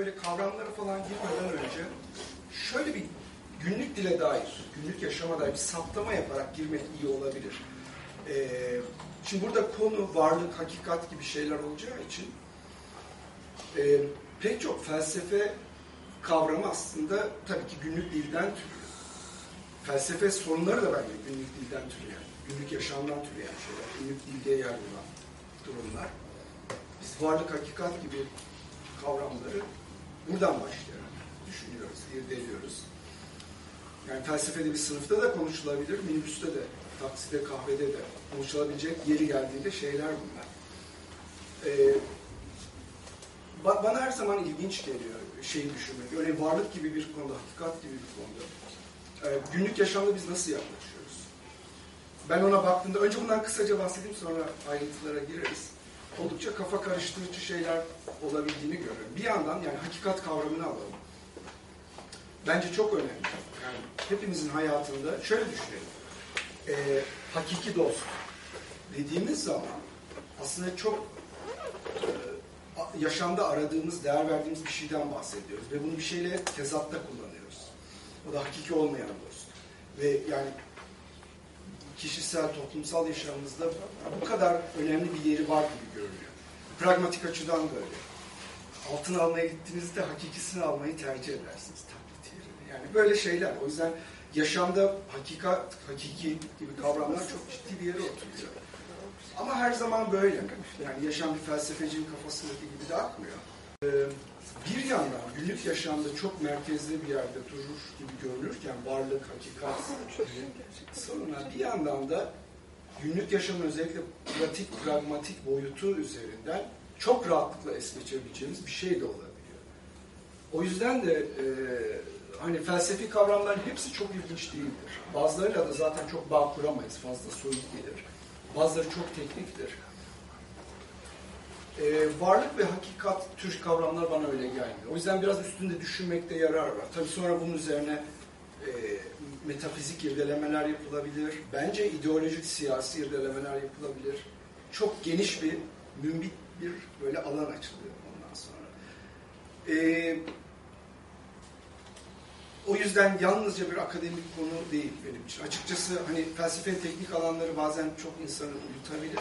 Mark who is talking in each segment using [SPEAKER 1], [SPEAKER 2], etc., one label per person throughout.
[SPEAKER 1] böyle kavramlara falan girmeden önce şöyle bir günlük dile dair, günlük yaşama dair bir saptama yaparak girmek iyi olabilir. Ee, şimdi burada konu varlık, hakikat gibi şeyler olacağı için e, pek çok felsefe kavramı aslında tabii ki günlük dilden türüyor. Felsefe sorunları da bence günlük dilden türüyor. Günlük yaşamdan türeyen şeyler, günlük dilde yer bulan durumlar. Biz varlık, hakikat gibi kavramları buradan başlayarak düşünüyoruz, irdeliyoruz. Yani felsefede bir sınıfta da konuşulabilir, minibüste de, takside, kahvede de konuşulabilecek yeri geldiğinde şeyler bunlar. Ee, ba- bana her zaman ilginç geliyor şeyi düşünmek. Örneğin varlık gibi bir konuda, hakikat gibi bir konuda. Ee, günlük yaşamda biz nasıl yaklaşıyoruz? Ben ona baktığımda, önce bundan kısaca bahsedeyim sonra ayrıntılara gireriz. Oldukça kafa karıştırıcı şeyler olabildiğini görüyorum. Bir yandan yani hakikat kavramını alalım. Bence çok önemli. Yani hepimizin hayatında şöyle düşünelim. Ee, hakiki dost dediğimiz zaman aslında çok e, yaşamda aradığımız, değer verdiğimiz bir şeyden bahsediyoruz. Ve bunu bir şeyle tezatta kullanıyoruz. O da hakiki olmayan dost. Ve yani kişisel, toplumsal yaşamımızda bu kadar önemli bir yeri var gibi görünüyor. Pragmatik açıdan da öyle. Altın almaya gittiğinizde hakikisini almayı tercih edersiniz taklit yerine. Yani böyle şeyler. O yüzden yaşamda hakikat, hakiki gibi kavramlar çok ciddi bir yere oturuyor. Ama her zaman böyle. Yani yaşam bir felsefecinin kafasındaki gibi de akmıyor. Ee, bir yandan günlük yaşamda çok merkezli bir yerde durur gibi görünürken varlık, hakikat sorunlar bir yandan da günlük yaşamın özellikle pratik, pragmatik boyutu üzerinden çok rahatlıkla es geçebileceğimiz bir şey de olabiliyor. O yüzden de e, hani felsefi kavramların hepsi çok ilginç değildir. Bazılarıyla da zaten çok bağ kuramayız, fazla soyut gelir. Bazıları çok tekniktir. Ee, varlık ve hakikat tür kavramlar bana öyle gelmiyor. O yüzden biraz üstünde düşünmekte yarar var. Tabii sonra bunun üzerine e, metafizik irdelemeler yapılabilir. Bence ideolojik siyasi irdelemeler yapılabilir. Çok geniş bir, mümbit bir böyle alan açılıyor ondan sonra. Ee, o yüzden yalnızca bir akademik konu değil benim için. Açıkçası hani felsefenin teknik alanları bazen çok insanı uyutabilir.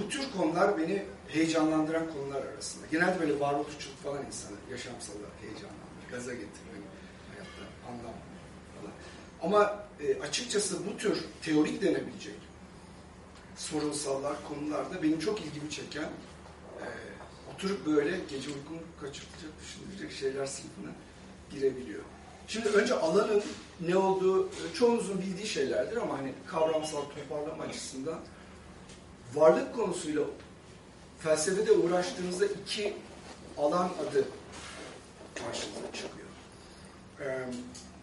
[SPEAKER 1] Bu tür konular beni heyecanlandıran konular arasında. Genelde böyle varoluşçuluk falan insanı yaşamsal olarak heyecanlandırır. Gaza getirir hani hayatta anlam falan. Ama e, açıkçası bu tür teorik denebilecek sorunsallar, konularda benim çok ilgimi çeken e, oturup böyle gece uykumu kaçırtacak, düşündürecek şeyler sınıfına girebiliyor. Şimdi önce alanın ne olduğu çoğunuzun bildiği şeylerdir ama hani kavramsal toparlama açısından varlık konusuyla felsefede uğraştığınızda iki alan adı karşınıza çıkıyor. Ee,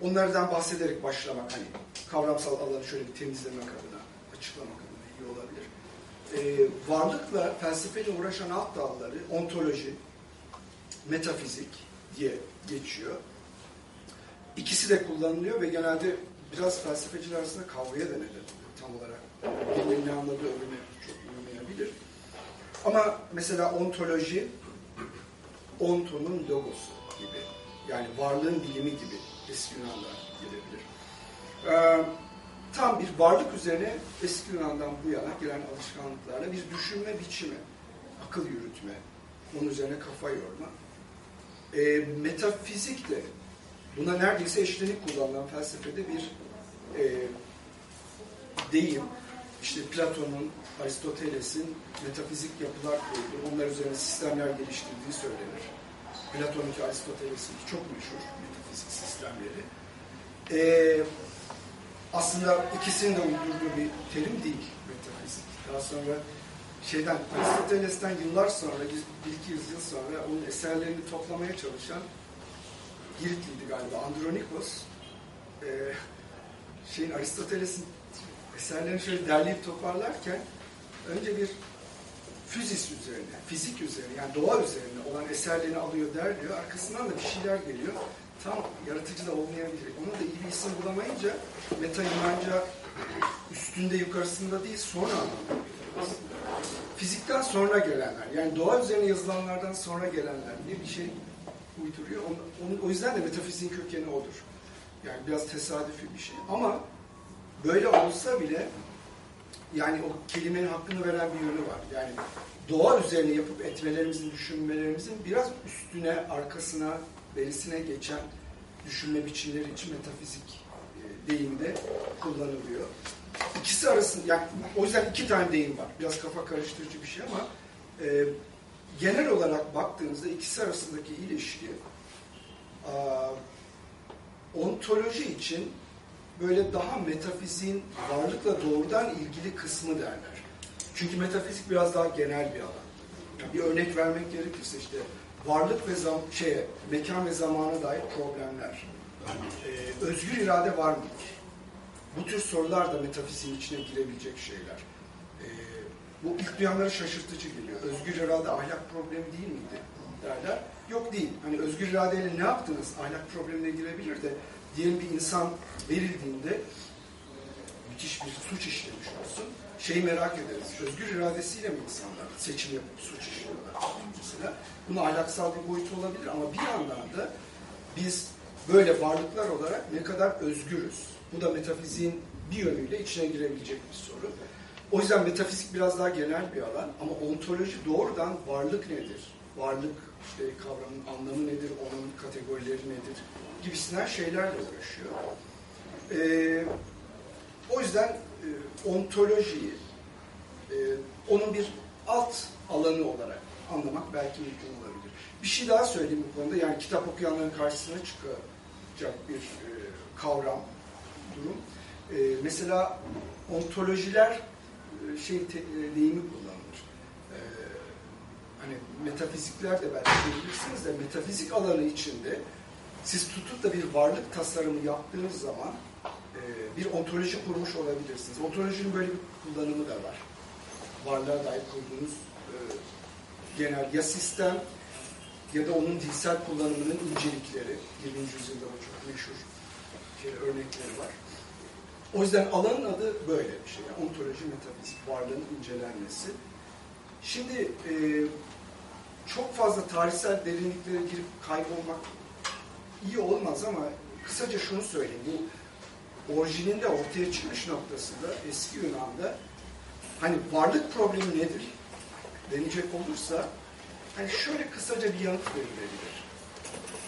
[SPEAKER 1] onlardan bahsederek başlamak hani kavramsal alanı şöyle bir temizlemek adına, açıklamak adına iyi olabilir. Ee, varlıkla felsefeyle uğraşan alt dalları ontoloji, metafizik diye geçiyor. İkisi de kullanılıyor ve genelde biraz felsefeciler arasında kavgaya da neden tam olarak. Birinin anladığı uymayabilir. Ama mesela ontoloji, ontonun logosu gibi. Yani varlığın bilimi gibi eski Yunan'da gelebilir. Ee, tam bir varlık üzerine eski Yunan'dan bu yana gelen alışkanlıklarla bir düşünme biçimi, akıl yürütme, onun üzerine kafa yorma. Ee, metafizik de buna neredeyse eşlenik kullanılan felsefede bir e, deyim. İşte Platon'un, Aristoteles'in metafizik yapılar koyduğu, onlar üzerine sistemler geliştirdiği söylenir. Platon'unki, Aristoteles'inki çok meşhur metafizik sistemleri. Ee, aslında ikisinin de uydurduğu bir terim değil metafizik. Daha sonra şeyden, Aristoteles'ten yıllar sonra, bir iki yüzyıl sonra onun eserlerini toplamaya çalışan Giritliydi galiba, Andronikos. Ee, şeyin Aristoteles'in eserlerini şöyle derleyip toparlarken önce bir füzis üzerine, fizik üzerine yani doğa üzerine olan eserlerini alıyor derliyor. Arkasından da bir şeyler geliyor. Tam yaratıcı da olmayabilir. Ona da iyi bir isim bulamayınca meta Yunanca üstünde yukarısında değil sonra Fizikten sonra gelenler yani doğa üzerine yazılanlardan sonra gelenler diye bir şey uyduruyor. Onun, onun, o yüzden de metafiziğin kökeni odur. Yani biraz tesadüfi bir şey. Ama böyle olsa bile yani o kelimenin hakkını veren bir yönü var. Yani doğa üzerine yapıp etmelerimizin, düşünmelerimizin biraz üstüne, arkasına, berisine geçen düşünme biçimleri için metafizik e, deyimi de kullanılıyor. İkisi arasında, yani o yüzden iki tane deyim var. Biraz kafa karıştırıcı bir şey ama e, genel olarak baktığımızda ikisi arasındaki ilişki a, ontoloji için böyle daha metafiziğin varlıkla doğrudan ilgili kısmı derler. Çünkü metafizik biraz daha genel bir alan. Yani bir örnek vermek gerekirse işte varlık ve zam şeye, mekan ve zamana dair problemler. Ee, özgür irade var mıdır? Bu tür sorular da metafiziğin içine girebilecek şeyler. Ee, bu ilk duyanlara şaşırtıcı geliyor. Özgür irade ahlak problemi değil miydi derler. Yok değil. Hani özgür iradeyle ne yaptınız? Ahlak problemine girebilir de diyelim bir insan verildiğinde müthiş bir suç işlemiş olsun. Şeyi merak ederiz. Özgür iradesiyle mi insanlar seçim yapıp suç işliyorlar mesela? Bunun ahlaksal bir boyutu olabilir ama bir yandan da biz böyle varlıklar olarak ne kadar özgürüz? Bu da metafiziğin bir yönüyle içine girebilecek bir soru. O yüzden metafizik biraz daha genel bir alan ama ontoloji doğrudan varlık nedir? Varlık işte kavramın anlamı nedir? Onun kategorileri nedir? Gibisinden şeylerle uğraşıyor. Ee, o yüzden e, ontolojiyi e, onun bir alt alanı olarak anlamak belki mümkün olabilir. Bir şey daha söyleyeyim bu konuda. Yani kitap okuyanların karşısına çıkacak bir e, kavram, durum. E, mesela ontolojiler e, şey te, e, deyimi kullanılır. E, hani metafizikler de belki bilirsiniz de metafizik alanı içinde siz tutup da bir varlık tasarımı yaptığınız zaman e, bir ontoloji kurmuş olabilirsiniz. Ontolojinin böyle bir kullanımı da var. Varlığa dair kurduğunuz e, genel ya sistem ya da onun dilsel kullanımının incelikleri. 20. yüzyılda bu çok meşhur şey, örnekleri var. O yüzden alanın adı böyle bir şey. Yani ontoloji, metafizik, varlığın incelenmesi. Şimdi e, çok fazla tarihsel derinliklere girip kaybolmak iyi olmaz ama kısaca şunu söyleyeyim. Bu orijininde ortaya çıkış noktasında eski Yunan'da hani varlık problemi nedir denecek olursa hani şöyle kısaca bir yanıt verilebilir.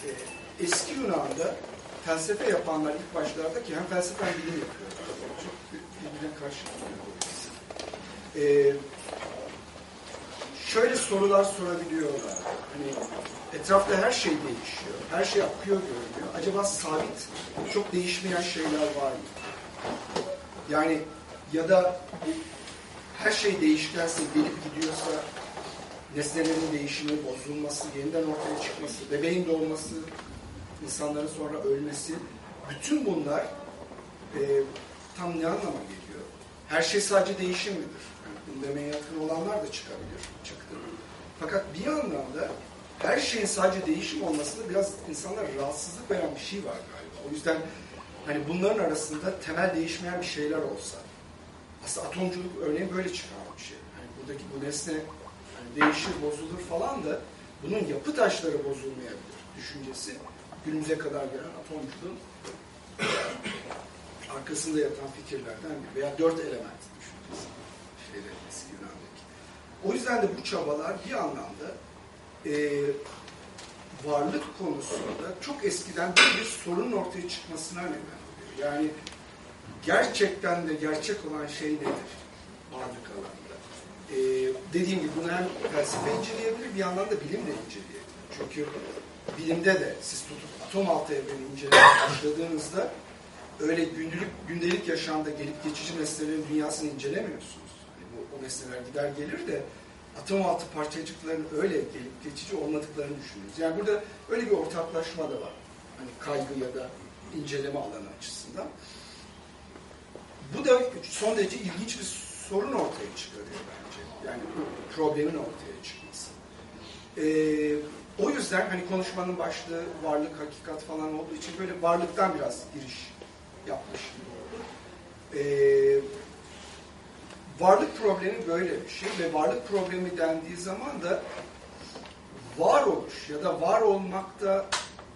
[SPEAKER 1] Ee, eski Yunan'da felsefe yapanlar ilk başlarda ki hem felsefe hem bilim yapıyorlar. Çok birbirine karşı ee, şöyle sorular sorabiliyorlar. Hani etrafta her şey değişiyor. Her şey akıyor görünüyor. Acaba sabit, çok değişmeyen şeyler var mı? Yani ya da her şey değişkense, gelip gidiyorsa nesnelerin değişimi, bozulması, yeniden ortaya çıkması, bebeğin doğması, insanların sonra ölmesi, bütün bunlar e, tam ne anlama geliyor? Her şey sadece değişim midir? Demeye yakın olanlar da çıkabilir, çıktı. Fakat bir yandan da her şeyin sadece değişim olmasında biraz insanlara rahatsızlık veren bir şey var galiba. O yüzden hani bunların arasında temel değişmeyen bir şeyler olsa, aslında atomculuk örneğin böyle çıkan bir şey. Yani buradaki bu nesne yani değişir, bozulur falan da bunun yapı taşları bozulmayabilir düşüncesi günümüze kadar gelen atomculuğun arkasında yatan fikirlerden veya dört element düşüncesi. O yüzden de bu çabalar bir anlamda e, varlık konusunda çok eskiden bir, bir sorunun ortaya çıkmasına neden oluyor. Yani gerçekten de gerçek olan şey nedir varlık alanında? Ee, dediğim gibi bunu hem felsefe inceleyebilir bir yandan da bilim de inceleyebilir. Çünkü bilimde de siz tutup atom altı evreni incelemeye başladığınızda öyle gündelik, gündelik yaşamda gelip geçici nesnelerin dünyasını incelemiyorsunuz. O nesneler gider gelir de atom altı parçacıkların öyle gelip geçici olmadıklarını düşünüyoruz. Yani burada öyle bir ortaklaşma da var. Hani kaygı ya da inceleme alanı açısından. Bu da son derece ilginç bir sorun ortaya çıkarıyor bence. Yani problemin ortaya çıkması. Ee, o yüzden hani konuşmanın başlığı varlık, hakikat falan olduğu için böyle varlıktan biraz giriş yapmış gibi oldu. Ee, varlık problemi böyle bir şey ve varlık problemi dendiği zaman da varoluş ya da var olmakta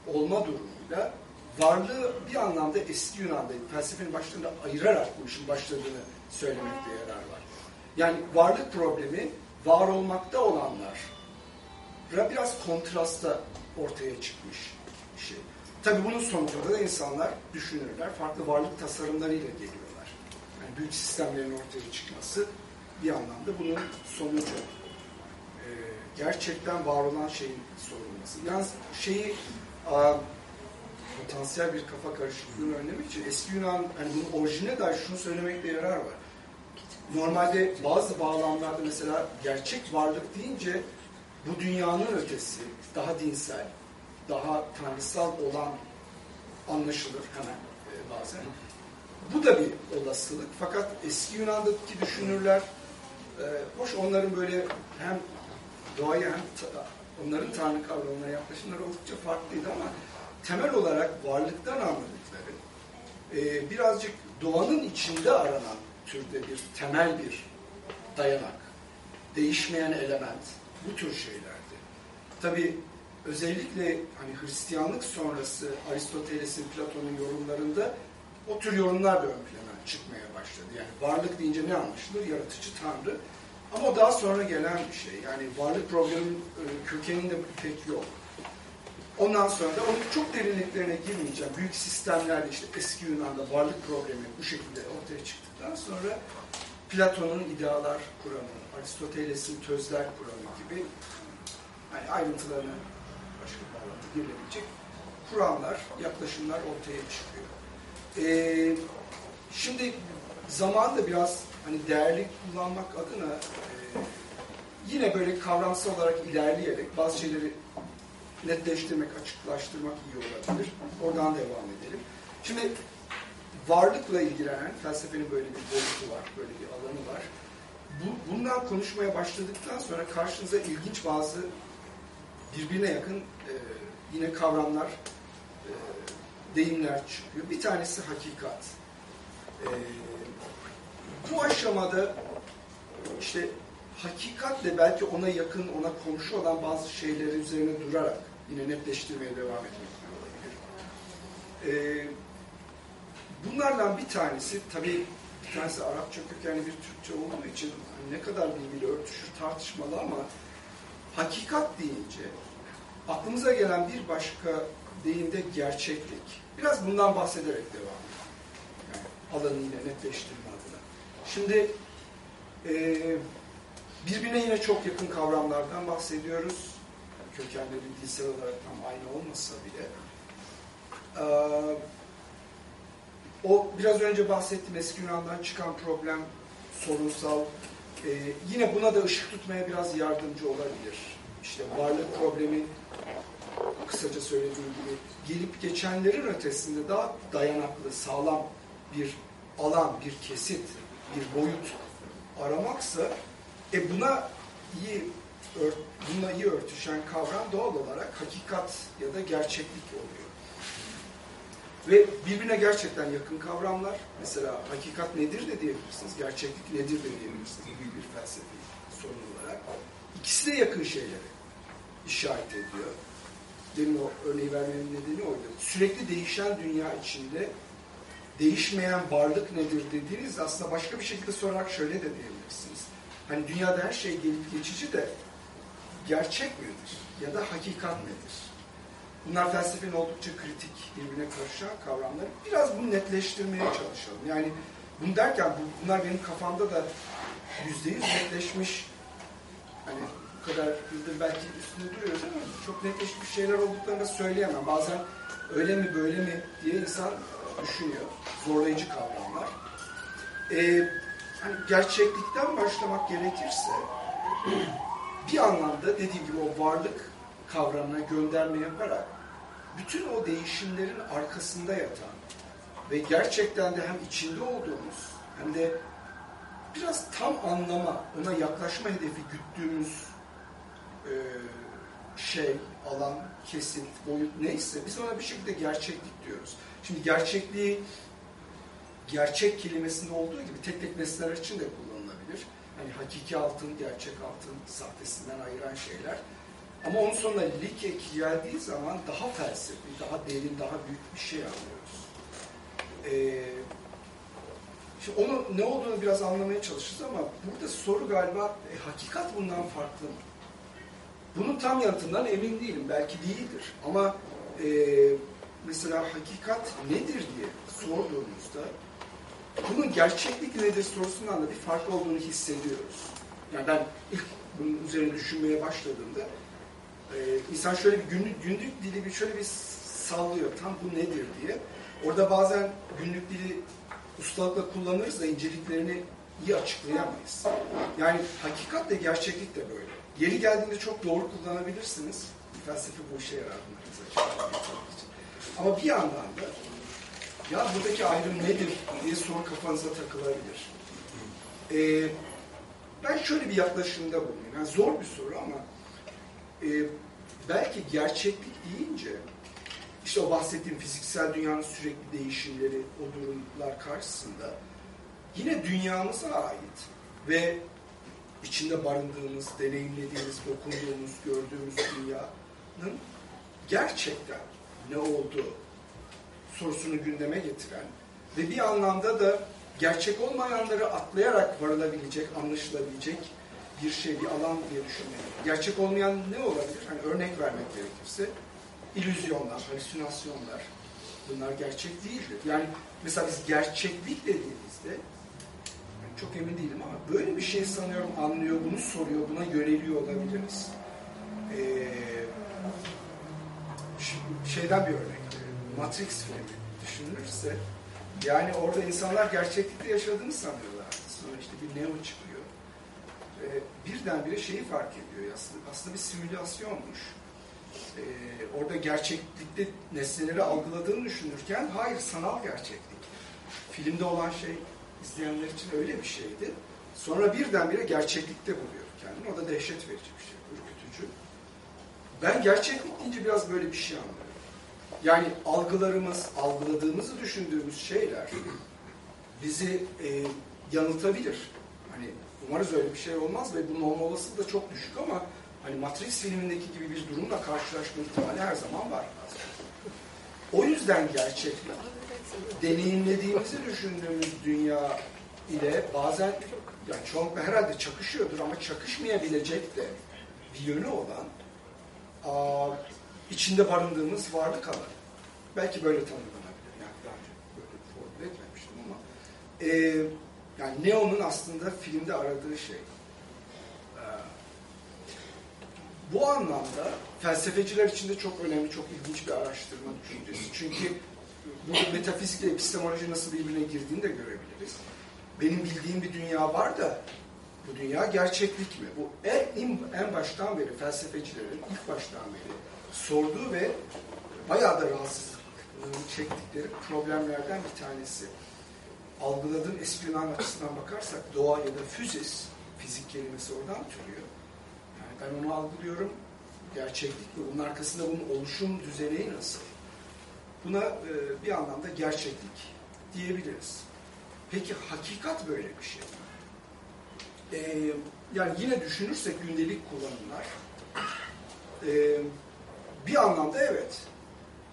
[SPEAKER 1] olma durumuyla varlığı bir anlamda eski Yunan'da felsefenin başlarında ayırarak bu işin başladığını söylemekte yarar var. Yani varlık problemi var olmakta olanlar biraz kontrasta ortaya çıkmış bir şey. Tabii bunun sonucunda da insanlar düşünürler, farklı varlık tasarımlarıyla geliyorlar. Yani büyük sistemlerin ortaya çıkması bir anlamda bunun sonucu. Ee, gerçekten var olan şeyin sorulması. Yalnız şeyi a, potansiyel bir kafa karışıklığını önlemek için eski Yunan, hani bunun orijine dair şunu söylemekte yarar var. Normalde bazı bağlamlarda mesela gerçek varlık deyince bu dünyanın ötesi, daha dinsel, daha tanrısal olan anlaşılır hemen e, bazen. Bu da bir olasılık. Fakat eski Yunan'daki düşünürler, e, hoş onların böyle hem doğaya hem ta, onların tanrı kavramına yaklaşımları oldukça farklıydı ama temel olarak varlıktan anladıkları e, birazcık doğanın içinde aranan türde bir temel bir dayanak, değişmeyen element, bu tür şeylerdi. Tabi özellikle hani Hristiyanlık sonrası Aristoteles'in, Platon'un yorumlarında o tür yorumlar da ön plana çıkmaya başladı. Yani varlık deyince ne anlaşılır? Yaratıcı Tanrı. Ama daha sonra gelen bir şey. Yani varlık probleminin e, kökeninde pek yok. Ondan sonra da onun çok derinliklerine girmeyeceğim. Büyük sistemlerde işte eski Yunan'da varlık problemi bu şekilde ortaya çıktıktan sonra Platon'un idealar kuramı, Aristoteles'in tözler kuramı gibi yani ayrıntılarına başka bir bağlantı girilebilecek kuramlar, yaklaşımlar ortaya çıkıyor. Ee, şimdi zaman da biraz hani değerli kullanmak adına e, yine böyle kavramsal olarak ilerleyerek bazı şeyleri netleştirmek, açıklaştırmak iyi olabilir. Oradan devam edelim. Şimdi varlıkla ilgilenen felsefenin böyle bir boyutu var, böyle bir alanı var. Bu, bundan konuşmaya başladıktan sonra karşınıza ilginç bazı birbirine yakın e, yine kavramlar, e, deyimler çıkıyor. Bir tanesi hakikat. E, bu aşamada işte hakikatle belki ona yakın, ona komşu olan bazı şeyleri üzerine durarak yine netleştirmeye devam etmek olabilir. E, bunlardan bir tanesi tabii bir tanesi Arapça kökenli bir Türkçe olduğu için ne kadar birbiriyle örtüşür tartışmalı ama hakikat deyince aklımıza gelen bir başka deyimde gerçeklik. Biraz bundan bahsederek devam edelim. Yani alanı yine netleştirme adına. Şimdi e, birbirine yine çok yakın kavramlardan bahsediyoruz. Kökenleri dilsel olarak tam aynı olmasa bile. Ee, o biraz önce bahsettiğim eski Yunan'dan çıkan problem sorunsal. Ee, yine buna da ışık tutmaya biraz yardımcı olabilir işte varlık problemi kısaca söylediğim gibi gelip geçenlerin ötesinde daha dayanaklı, sağlam bir alan, bir kesit, bir boyut aramaksa e buna iyi ört, bununla iyi örtüşen kavram doğal olarak hakikat ya da gerçeklik oluyor. Ve birbirine gerçekten yakın kavramlar. Mesela hakikat nedir de diyebilirsiniz, gerçeklik nedir de diyebilirsiniz bir felsefi sorun olarak. İkisi de yakın şeyleri işaret ediyor. Demin o örneği vermenin nedeni oydu. Sürekli değişen dünya içinde değişmeyen varlık nedir dediğiniz aslında başka bir şekilde sorarak şöyle de diyebilirsiniz. Hani dünyada her şey gelip geçici de gerçek midir? Ya da hakikat nedir? Bunlar felsefenin oldukça kritik, birbirine karışan kavramlar. Biraz bunu netleştirmeye çalışalım. Yani bunu derken bunlar benim kafamda da yüzde yüz netleşmiş hani kadar yıldır belki üstünde duruyoruz ama çok netleşmiş şeyler olduklarını söyleyemem. Bazen öyle mi böyle mi diye insan düşünüyor. Zorlayıcı kavramlar. Ee, hani gerçeklikten başlamak gerekirse bir anlamda dediğim gibi o varlık kavramına gönderme yaparak bütün o değişimlerin arkasında yatan ve gerçekten de hem içinde olduğumuz hem de biraz tam anlama, ona yaklaşma hedefi güttüğümüz e, şey, alan, kesit, boyut neyse biz ona bir şekilde gerçeklik diyoruz. Şimdi gerçekliği gerçek kelimesinde olduğu gibi tek tek nesneler için de kullanılabilir. Hani hakiki altın, gerçek altın, sahtesinden ayıran şeyler. Ama onun sonunda lik eki geldiği zaman daha felsefi, daha derin, daha büyük bir şey anlıyoruz. Ee, şimdi onu ne olduğunu biraz anlamaya çalışırız ama burada soru galiba e, hakikat bundan farklı mı? Bunun tam yanıtından emin değilim. Belki değildir. Ama e, mesela hakikat nedir diye sorduğumuzda bunun gerçeklik nedir sorusundan da bir fark olduğunu hissediyoruz. Yani ben ilk bunun üzerine düşünmeye başladığımda e, insan şöyle bir günlük, günlük dili bir şöyle bir sallıyor. Tam bu nedir diye. Orada bazen günlük dili ustalıkla kullanırız da inceliklerini iyi açıklayamayız. Yani hakikat de gerçeklik de böyle. Yeri geldiğinde çok doğru kullanabilirsiniz. Felsefe bu işe yarar Ama bir yandan da ya buradaki ayrım nedir diye soru kafanıza takılabilir. Ee, ben şöyle bir yaklaşımda bulunayım. Yani zor bir soru ama e, belki gerçeklik deyince işte o bahsettiğim fiziksel dünyanın sürekli değişimleri, o durumlar karşısında yine dünyamıza ait ve içinde barındığımız, deneyimlediğimiz, dokunduğumuz, gördüğümüz dünyanın gerçekten ne olduğu sorusunu gündeme getiren ve bir anlamda da gerçek olmayanları atlayarak varılabilecek, anlaşılabilecek bir şey, bir alan diye düşünmeyi. Gerçek olmayan ne olabilir? Hani örnek vermek gerekirse illüzyonlar, halüsinasyonlar bunlar gerçek değildir. Yani mesela biz gerçeklik dediğimizde çok emin değilim ama böyle bir şey sanıyorum anlıyor, bunu soruyor, buna yöneliyor olabiliriz. Ee, şeyden bir örnek Matrix filmi düşünülürse yani orada insanlar gerçeklikte yaşadığını sanıyorlar. Sonra işte bir Neo çıkıyor. Ee, birdenbire şeyi fark ediyor aslında, aslında bir simülasyonmuş. Ee, orada gerçeklikte nesneleri algıladığını düşünürken hayır sanal gerçeklik. Filmde olan şey izleyenler için öyle bir şeydi. Sonra birdenbire gerçeklikte buluyor kendini. O da dehşet verici bir şey, ürkütücü. Ben gerçeklik deyince biraz böyle bir şey anlıyorum. Yani algılarımız, algıladığımızı düşündüğümüz şeyler bizi e, yanıltabilir. Hani umarız öyle bir şey olmaz ve bunun olma olasılığı da çok düşük ama hani Matrix filmindeki gibi bir durumla karşılaşma ihtimali her zaman var. O yüzden gerçeklik deneyimlediğimizi düşündüğümüz dünya ile bazen yani çoğunlukla herhalde çakışıyordur ama çakışmayabilecek de bir yönü olan aa, içinde barındığımız varlık alanı. Belki böyle tanımlanabilir. Yani daha önce böyle formüle etmemiştim ama e, yani Neo'nun aslında filmde aradığı şey. E, bu anlamda felsefeciler için de çok önemli, çok ilginç bir araştırma düşüncesi. Çünkü bu metafizikle epistemoloji nasıl birbirine girdiğini de görebiliriz. Benim bildiğim bir dünya var da bu dünya gerçeklik mi? Bu en, en baştan beri felsefecilerin ilk baştan beri sorduğu ve bayağı da rahatsızlık çektikleri problemlerden bir tanesi. Algıladığım eski Yunan açısından bakarsak doğa ya da füzis, fizik kelimesi oradan türüyor. Yani ben onu algılıyorum, gerçeklik mi? Bunun arkasında bunun oluşum düzeneği nasıl? Buna e, bir anlamda gerçeklik diyebiliriz. Peki hakikat böyle bir şey mi? E, yani yine düşünürsek gündelik kullanımlar, e, bir anlamda evet.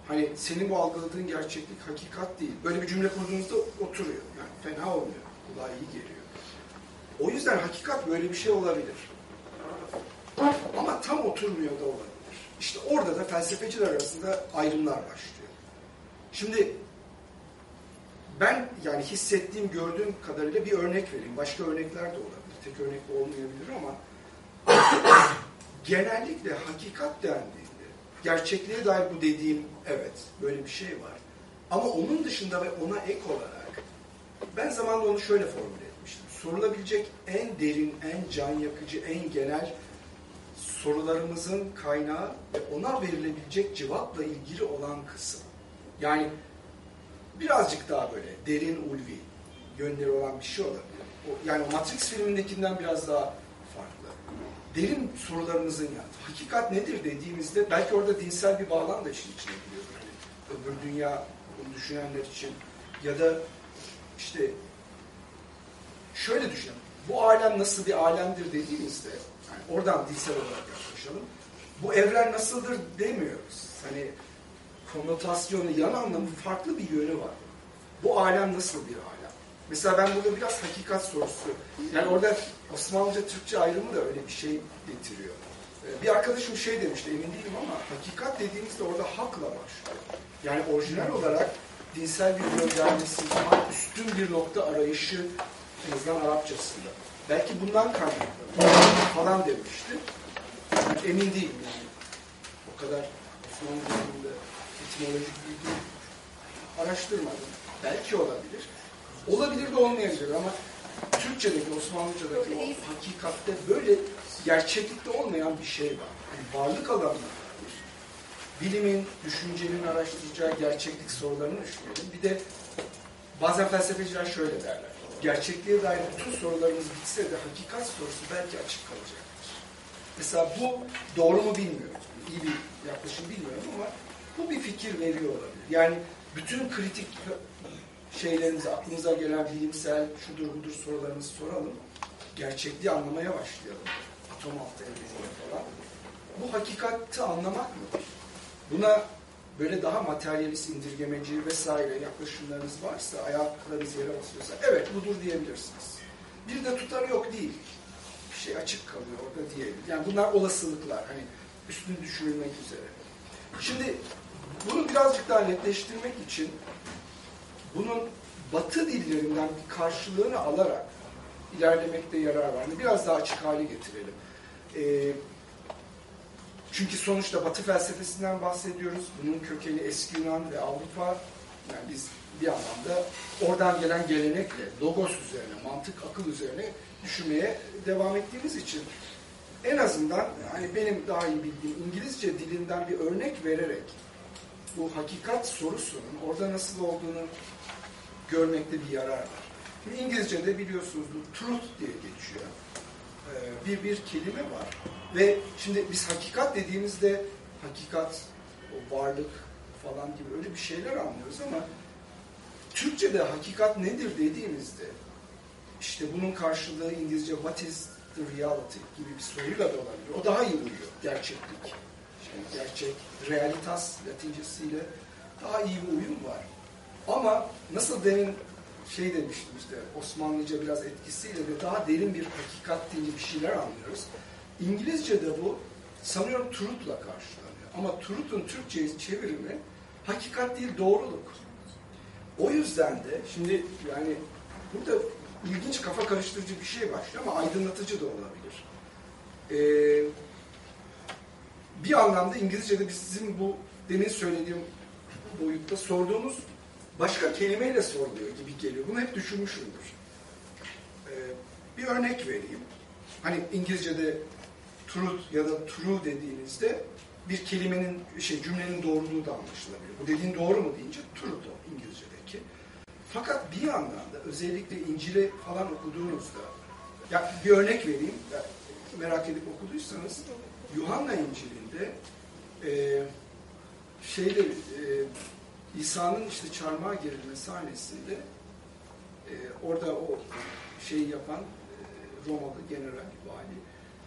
[SPEAKER 1] Hani senin bu algıladığın gerçeklik hakikat değil. Böyle bir cümle kurduğunuzda oturuyor. Yani fena olmuyor. Kulağa iyi geliyor. O yüzden hakikat böyle bir şey olabilir. Ama tam oturmuyor da olabilir. İşte orada da felsefeciler arasında ayrımlar başlıyor. Şimdi ben yani hissettiğim, gördüğüm kadarıyla bir örnek vereyim. Başka örnekler de olabilir. Tek örnek olmayabilir ama genellikle hakikat dendi gerçekliğe dair bu dediğim evet böyle bir şey var. Ama onun dışında ve ona ek olarak ben zamanla onu şöyle formüle etmiştim. Sorulabilecek en derin, en can yakıcı, en genel sorularımızın kaynağı ve ona verilebilecek cevapla ilgili olan kısım. Yani birazcık daha böyle derin ulvi yönleri olan bir şey olabilir. O, yani Matrix filmindekinden biraz daha derin sorularımızın yanıtı. Hakikat nedir dediğimizde belki orada dinsel bir bağlam da işin içine giriyor. Yani öbür dünya bunu düşünenler için ya da işte şöyle düşünelim. Bu alem nasıl bir alemdir dediğimizde yani oradan dinsel olarak yaklaşalım. bu evren nasıldır demiyoruz. Hani konotasyonu, yan anlamı farklı bir yönü var. Bu alem nasıl bir alem? Mesela ben burada biraz hakikat sorusu, yani orada Osmanlıca Türkçe ayrımı da öyle bir şey getiriyor. Ee, Bir arkadaşım şey demişti, emin değilim ama hakikat dediğimizde orada hakla başlıyor. Yani orijinal olarak dinsel bir göndermesi, üstün bir nokta arayışı en azından Arapçasında. Belki bundan kaynaklanıyor falan demişti. Emin değilim yani. O kadar Osmanlı etimolojik bilgi araştırmadım. Belki olabilir. Olabilir de olmayabilir ama Türkçedeki, Osmanlıcadaki o hakikatte böyle gerçeklikte olmayan bir şey var. Yani varlık alanına dair bilimin, düşüncenin araştıracağı gerçeklik sorularını düşünelim. Bir de bazen felsefeciler şöyle derler. Gerçekliğe dair bütün sorularımız bitse de hakikat sorusu belki açık kalacaktır. Mesela bu doğru mu bilmiyorum. İyi bir yaklaşım bilmiyorum ama bu bir fikir veriyor olabilir. Yani bütün kritik şeylerimizi, aklımıza gelen bilimsel, şudur budur sorularımızı soralım. Gerçekliği anlamaya başlayalım. Atom altı evreniyle falan. Bu hakikati anlamak mıdır? Buna böyle daha materyalist, indirgemeci vesaire yaklaşımlarınız varsa, ayaklarınız yere basıyorsa evet budur diyebilirsiniz. Bir de tutarı yok değil. Bir şey açık kalıyor orada diyebilir. Yani bunlar olasılıklar. Hani üstün düşünülmek üzere. Şimdi bunu birazcık daha netleştirmek için bunun batı dillerinden bir karşılığını alarak ilerlemekte yarar var. Yani Biraz daha açık hale getirelim. Ee, çünkü sonuçta batı felsefesinden bahsediyoruz. Bunun kökeni eski Yunan ve Avrupa. Yani biz bir anlamda oradan gelen gelenekle, logos üzerine, mantık, akıl üzerine düşünmeye devam ettiğimiz için en azından hani benim daha iyi bildiğim İngilizce dilinden bir örnek vererek bu hakikat sorusunun orada nasıl olduğunu görmekte bir yarar var. Şimdi İngilizce'de biliyorsunuz bu truth diye geçiyor. Ee, bir bir kelime var. Ve şimdi biz hakikat dediğimizde hakikat, o varlık falan gibi öyle bir şeyler anlıyoruz ama Türkçe'de hakikat nedir dediğimizde işte bunun karşılığı İngilizce what is the reality gibi bir soruyla da olabilir. O daha iyi uyuyor. Gerçeklik. Gerçek, realitas latincesiyle daha iyi bir uyum var. Ama nasıl demin şey demiştim işte Osmanlıca biraz etkisiyle de daha derin bir hakikat diye bir şeyler anlıyoruz. İngilizce'de bu sanıyorum truth'la karşılanıyor. Ama truth'un Türkçe'ye çevirimi hakikat değil doğruluk. O yüzden de şimdi yani burada ilginç kafa karıştırıcı bir şey başlıyor ama aydınlatıcı da olabilir. Ee, bir anlamda İngilizce'de bizim bu demin söylediğim boyutta sorduğumuz başka kelimeyle soruluyor gibi geliyor. Bunu hep düşünmüşümdür. Ee, bir örnek vereyim. Hani İngilizce'de truth ya da true dediğinizde bir kelimenin, şey cümlenin doğruluğu da anlaşılabilir. Bu dediğin doğru mu deyince truth o İngilizce'deki. Fakat bir yandan da özellikle İncil'i falan okuduğunuzda, ya bir örnek vereyim, merak edip okuduysanız, Yuhanna İncil'inde e, şeyde e, İsa'nın işte çarmıha gerilme sahnesinde e, orada o şeyi yapan e, Romalı general, vali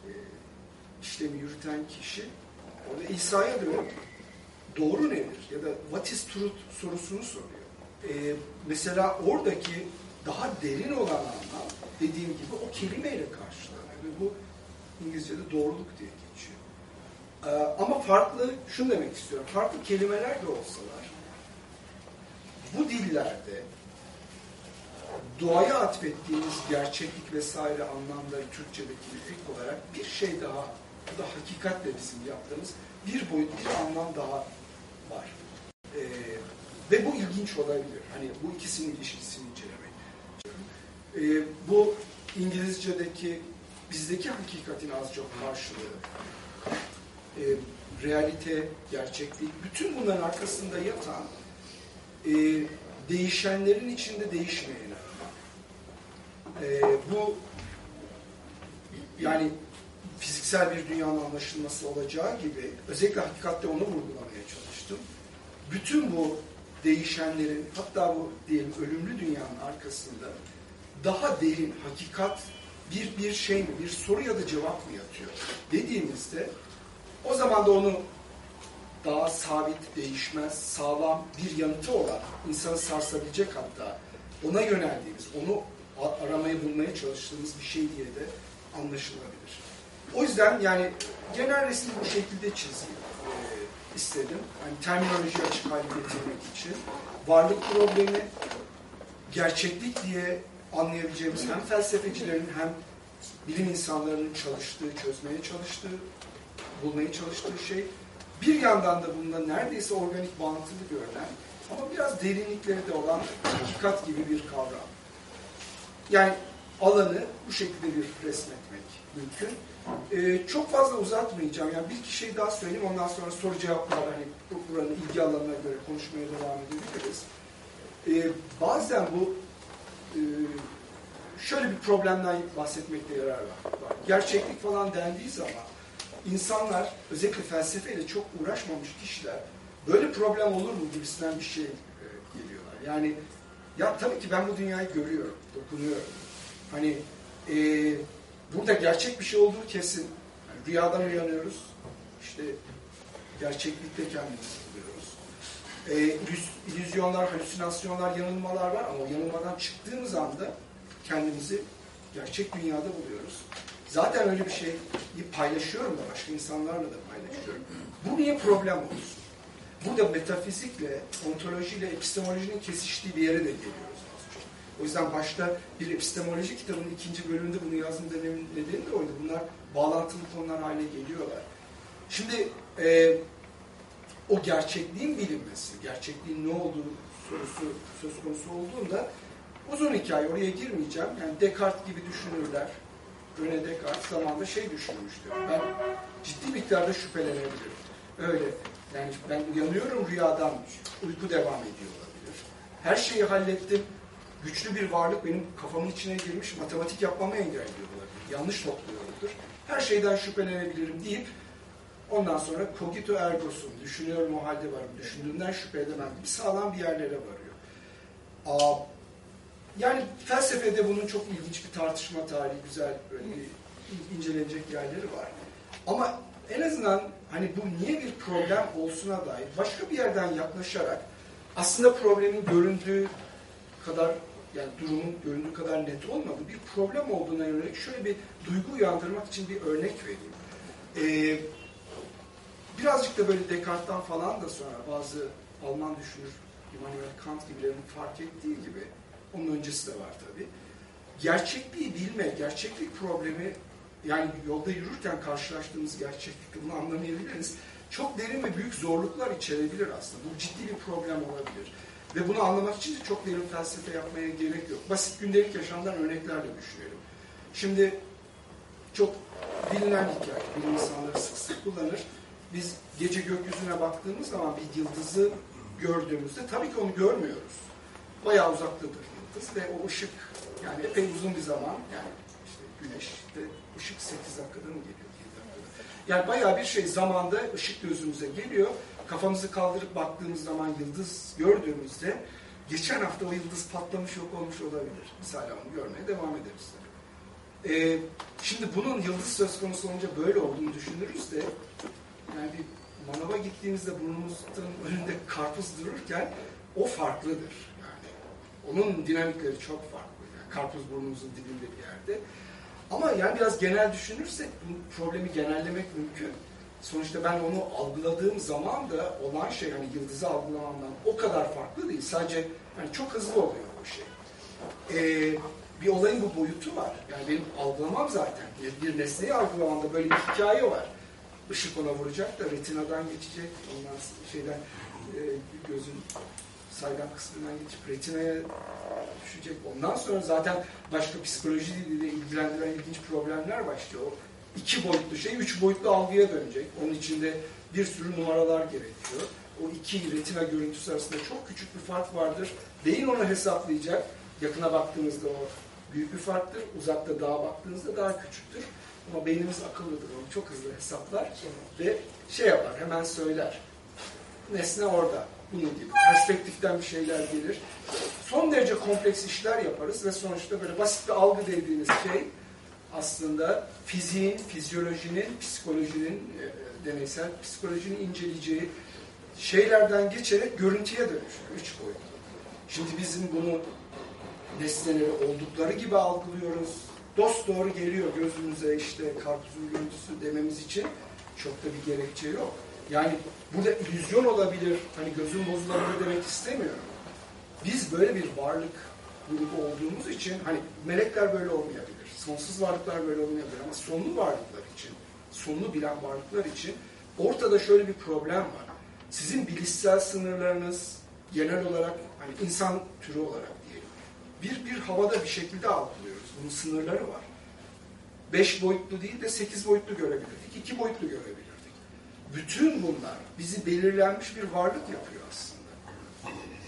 [SPEAKER 1] e, işlemi yürüten kişi orada İsa'ya dönüp doğru nedir? Ya da what is truth sorusunu soruyor. E, mesela oradaki daha derin olan anlam dediğim gibi o kelimeyle karşılanıyor. Ve bu İngilizce'de doğruluk diye geçiyor. E, ama farklı, şunu demek istiyorum, farklı kelimeler de olsalar bu dillerde doğaya atfettiğimiz gerçeklik vesaire anlamda Türkçedeki ek olarak bir şey daha, bu da hakikatle bizim yaptığımız bir boyut, bir anlam daha var. Ee, ve bu ilginç olabilir. Hani bu ikisinin ilişkisini incelemek. Ee, bu İngilizce'deki bizdeki hakikatin az çok karşılığı, e, realite, gerçeklik, bütün bunların arkasında yatan e, değişenlerin içinde değişmeyeni. E, bu yani fiziksel bir dünyanın anlaşılması olacağı gibi özellikle hakikatte onu vurgulamaya çalıştım. Bütün bu değişenlerin hatta bu diyelim ölümlü dünyanın arkasında daha derin hakikat bir bir şey mi, bir soru ya da cevap mı yatıyor dediğimizde O zaman da onu daha sabit, değişmez, sağlam bir yanıtı olan, insanı sarsabilecek hatta ona yöneldiğimiz, onu aramaya bulmaya çalıştığımız bir şey diye de anlaşılabilir. O yüzden yani genel resmi bu şekilde çizeyim e, istedim. Yani terminoloji açık hale getirmek için. Varlık problemi, gerçeklik diye anlayabileceğimiz hem felsefecilerin hem bilim insanlarının çalıştığı, çözmeye çalıştığı, bulmaya çalıştığı şey. Bir yandan da bunda neredeyse organik bağıntılı görünen ama biraz derinlikleri de olan hakikat gibi bir kavram. Yani alanı bu şekilde bir resmetmek mümkün. Ee, çok fazla uzatmayacağım. Yani bir iki şey daha söyleyeyim. Ondan sonra soru cevaplar hani buranın ilgi alanına göre konuşmaya devam edebiliriz. Ee, bazen bu şöyle bir problemden bahsetmekte yarar var. Gerçeklik falan dendiği zaman insanlar özellikle felsefeyle çok uğraşmamış kişiler böyle problem olur mu gibisinden bir şey e, geliyorlar. Yani ya tabii ki ben bu dünyayı görüyorum, dokunuyorum. Hani e, burada gerçek bir şey olduğu kesin. Yani rüyadan uyanıyoruz. İşte gerçeklikte buluyoruz. E, illüzyonlar, halüsinasyonlar, yanılmalar var ama o yanılmadan çıktığımız anda kendimizi gerçek dünyada buluyoruz. Zaten öyle bir şeyi paylaşıyorum da başka insanlarla da paylaşıyorum. Bu niye problem olsun? Burada metafizikle, ontolojiyle, epistemolojinin kesiştiği bir yere de geliyoruz. O yüzden başta bir epistemoloji kitabının ikinci bölümünde bunu yazdım dememin nedeni de oydu. Bunlar bağlantılı konular haline geliyorlar. Şimdi e, o gerçekliğin bilinmesi, gerçekliğin ne olduğu sorusu söz konusu olduğunda uzun hikaye oraya girmeyeceğim. Yani Descartes gibi düşünürler. Rene Descartes zamanında şey düşünmüştü. Ben ciddi miktarda şüphelenebilirim. Öyle. Yani ben uyanıyorum rüyadan, uyku devam ediyor olabilir. Her şeyi hallettim. Güçlü bir varlık benim kafamın içine girmiş, matematik yapmamı engelliyor olabilir. Yanlış topluyordur. Her şeyden şüphelenebilirim deyip ondan sonra cogito ergo sum, düşünüyorum o halde varım, düşündüğümden şüphe edemem bir sağlam bir yerlere varıyor. Aa, yani felsefede bunun çok ilginç bir tartışma tarihi, güzel böyle bir incelenecek yerleri var. Ama en azından hani bu niye bir problem olsuna dair başka bir yerden yaklaşarak aslında problemin göründüğü kadar yani durumun göründüğü kadar net olmadığı bir problem olduğuna yönelik şöyle bir duygu uyandırmak için bir örnek vereyim. Ee, birazcık da böyle Descartes'tan falan da sonra bazı Alman düşünür Immanuel Kant gibilerin fark ettiği gibi onun öncesi de var tabii. Gerçekliği bilme, gerçeklik problemi yani yolda yürürken karşılaştığımız gerçeklikte bunu anlamayabiliriz. Çok derin ve büyük zorluklar içerebilir aslında. Bu ciddi bir problem olabilir. Ve bunu anlamak için de çok derin felsefe yapmaya gerek yok. Basit gündelik yaşamdan örneklerle düşünelim. Şimdi çok bilinen hikaye, bilim insanları sık sık kullanır. Biz gece gökyüzüne baktığımız zaman bir yıldızı gördüğümüzde tabii ki onu görmüyoruz. Bayağı uzaktadır yıldız ve o ışık yani epey uzun bir zaman yani işte güneşte ışık 8 dakikada mı geliyor? 7 dakikada. Yani bayağı bir şey zamanda ışık gözümüze geliyor. Kafamızı kaldırıp baktığımız zaman yıldız gördüğümüzde geçen hafta o yıldız patlamış yok olmuş olabilir. Mesela onu görmeye devam ederiz. Ee, şimdi bunun yıldız söz konusu olunca böyle olduğunu düşünürüz de yani bir manava gittiğimizde burnumuzun önünde karpuz dururken o farklıdır. Yani onun dinamikleri çok farklı. Yani karpuz burnumuzun dibinde bir yerde. Ama yani biraz genel düşünürsek bu problemi genellemek mümkün. Sonuçta ben onu algıladığım zaman da olan şey hani yıldızı algılamamdan o kadar farklı değil. Sadece hani çok hızlı oluyor o şey. Ee, bir olayın bu boyutu var. Yani benim algılamam zaten. Bir, bir nesneyi algılamamda böyle bir hikaye var. Işık ona vuracak da retinadan geçecek. Ondan şeyden e, gözün saydam kısmından geçip retinaya düşecek. Ondan sonra zaten başka psikoloji ile ilgilendiren ilginç problemler başlıyor. O iki boyutlu şey üç boyutlu algıya dönecek. Onun içinde bir sürü numaralar gerekiyor. O iki retina görüntüsü arasında çok küçük bir fark vardır. Beyin onu hesaplayacak. Yakına baktığınızda o büyük bir farktır. Uzakta dağa baktığınızda daha küçüktür. Ama beynimiz akıllıdır. Onu çok hızlı hesaplar ve şey yapar, hemen söyler. Nesne orada bunun gibi. Perspektiften bir şeyler gelir. Son derece kompleks işler yaparız ve sonuçta böyle basit bir algı dediğiniz şey aslında fiziğin, fizyolojinin, psikolojinin, e, deneysel psikolojinin inceleyeceği şeylerden geçerek görüntüye dönüşüyor. Üç boyutlu. Şimdi bizim bunu nesneleri oldukları gibi algılıyoruz. Dost doğru geliyor gözümüze işte karpuzun görüntüsü dememiz için çok da bir gerekçe yok. Yani burada illüzyon olabilir, hani gözüm bozulabilir demek istemiyorum. Biz böyle bir varlık grubu olduğumuz için hani melekler böyle olmayabilir, sonsuz varlıklar böyle olmayabilir ama sonlu varlıklar için, sonunu bilen varlıklar için ortada şöyle bir problem var. Sizin bilişsel sınırlarınız genel olarak hani insan türü olarak diyelim. Bir, bir havada bir şekilde algılıyoruz. Bunun sınırları var. Beş boyutlu değil de sekiz boyutlu görebilirdik, iki boyutlu görebilirdik. Bütün bunlar bizi belirlenmiş bir varlık yapıyor aslında.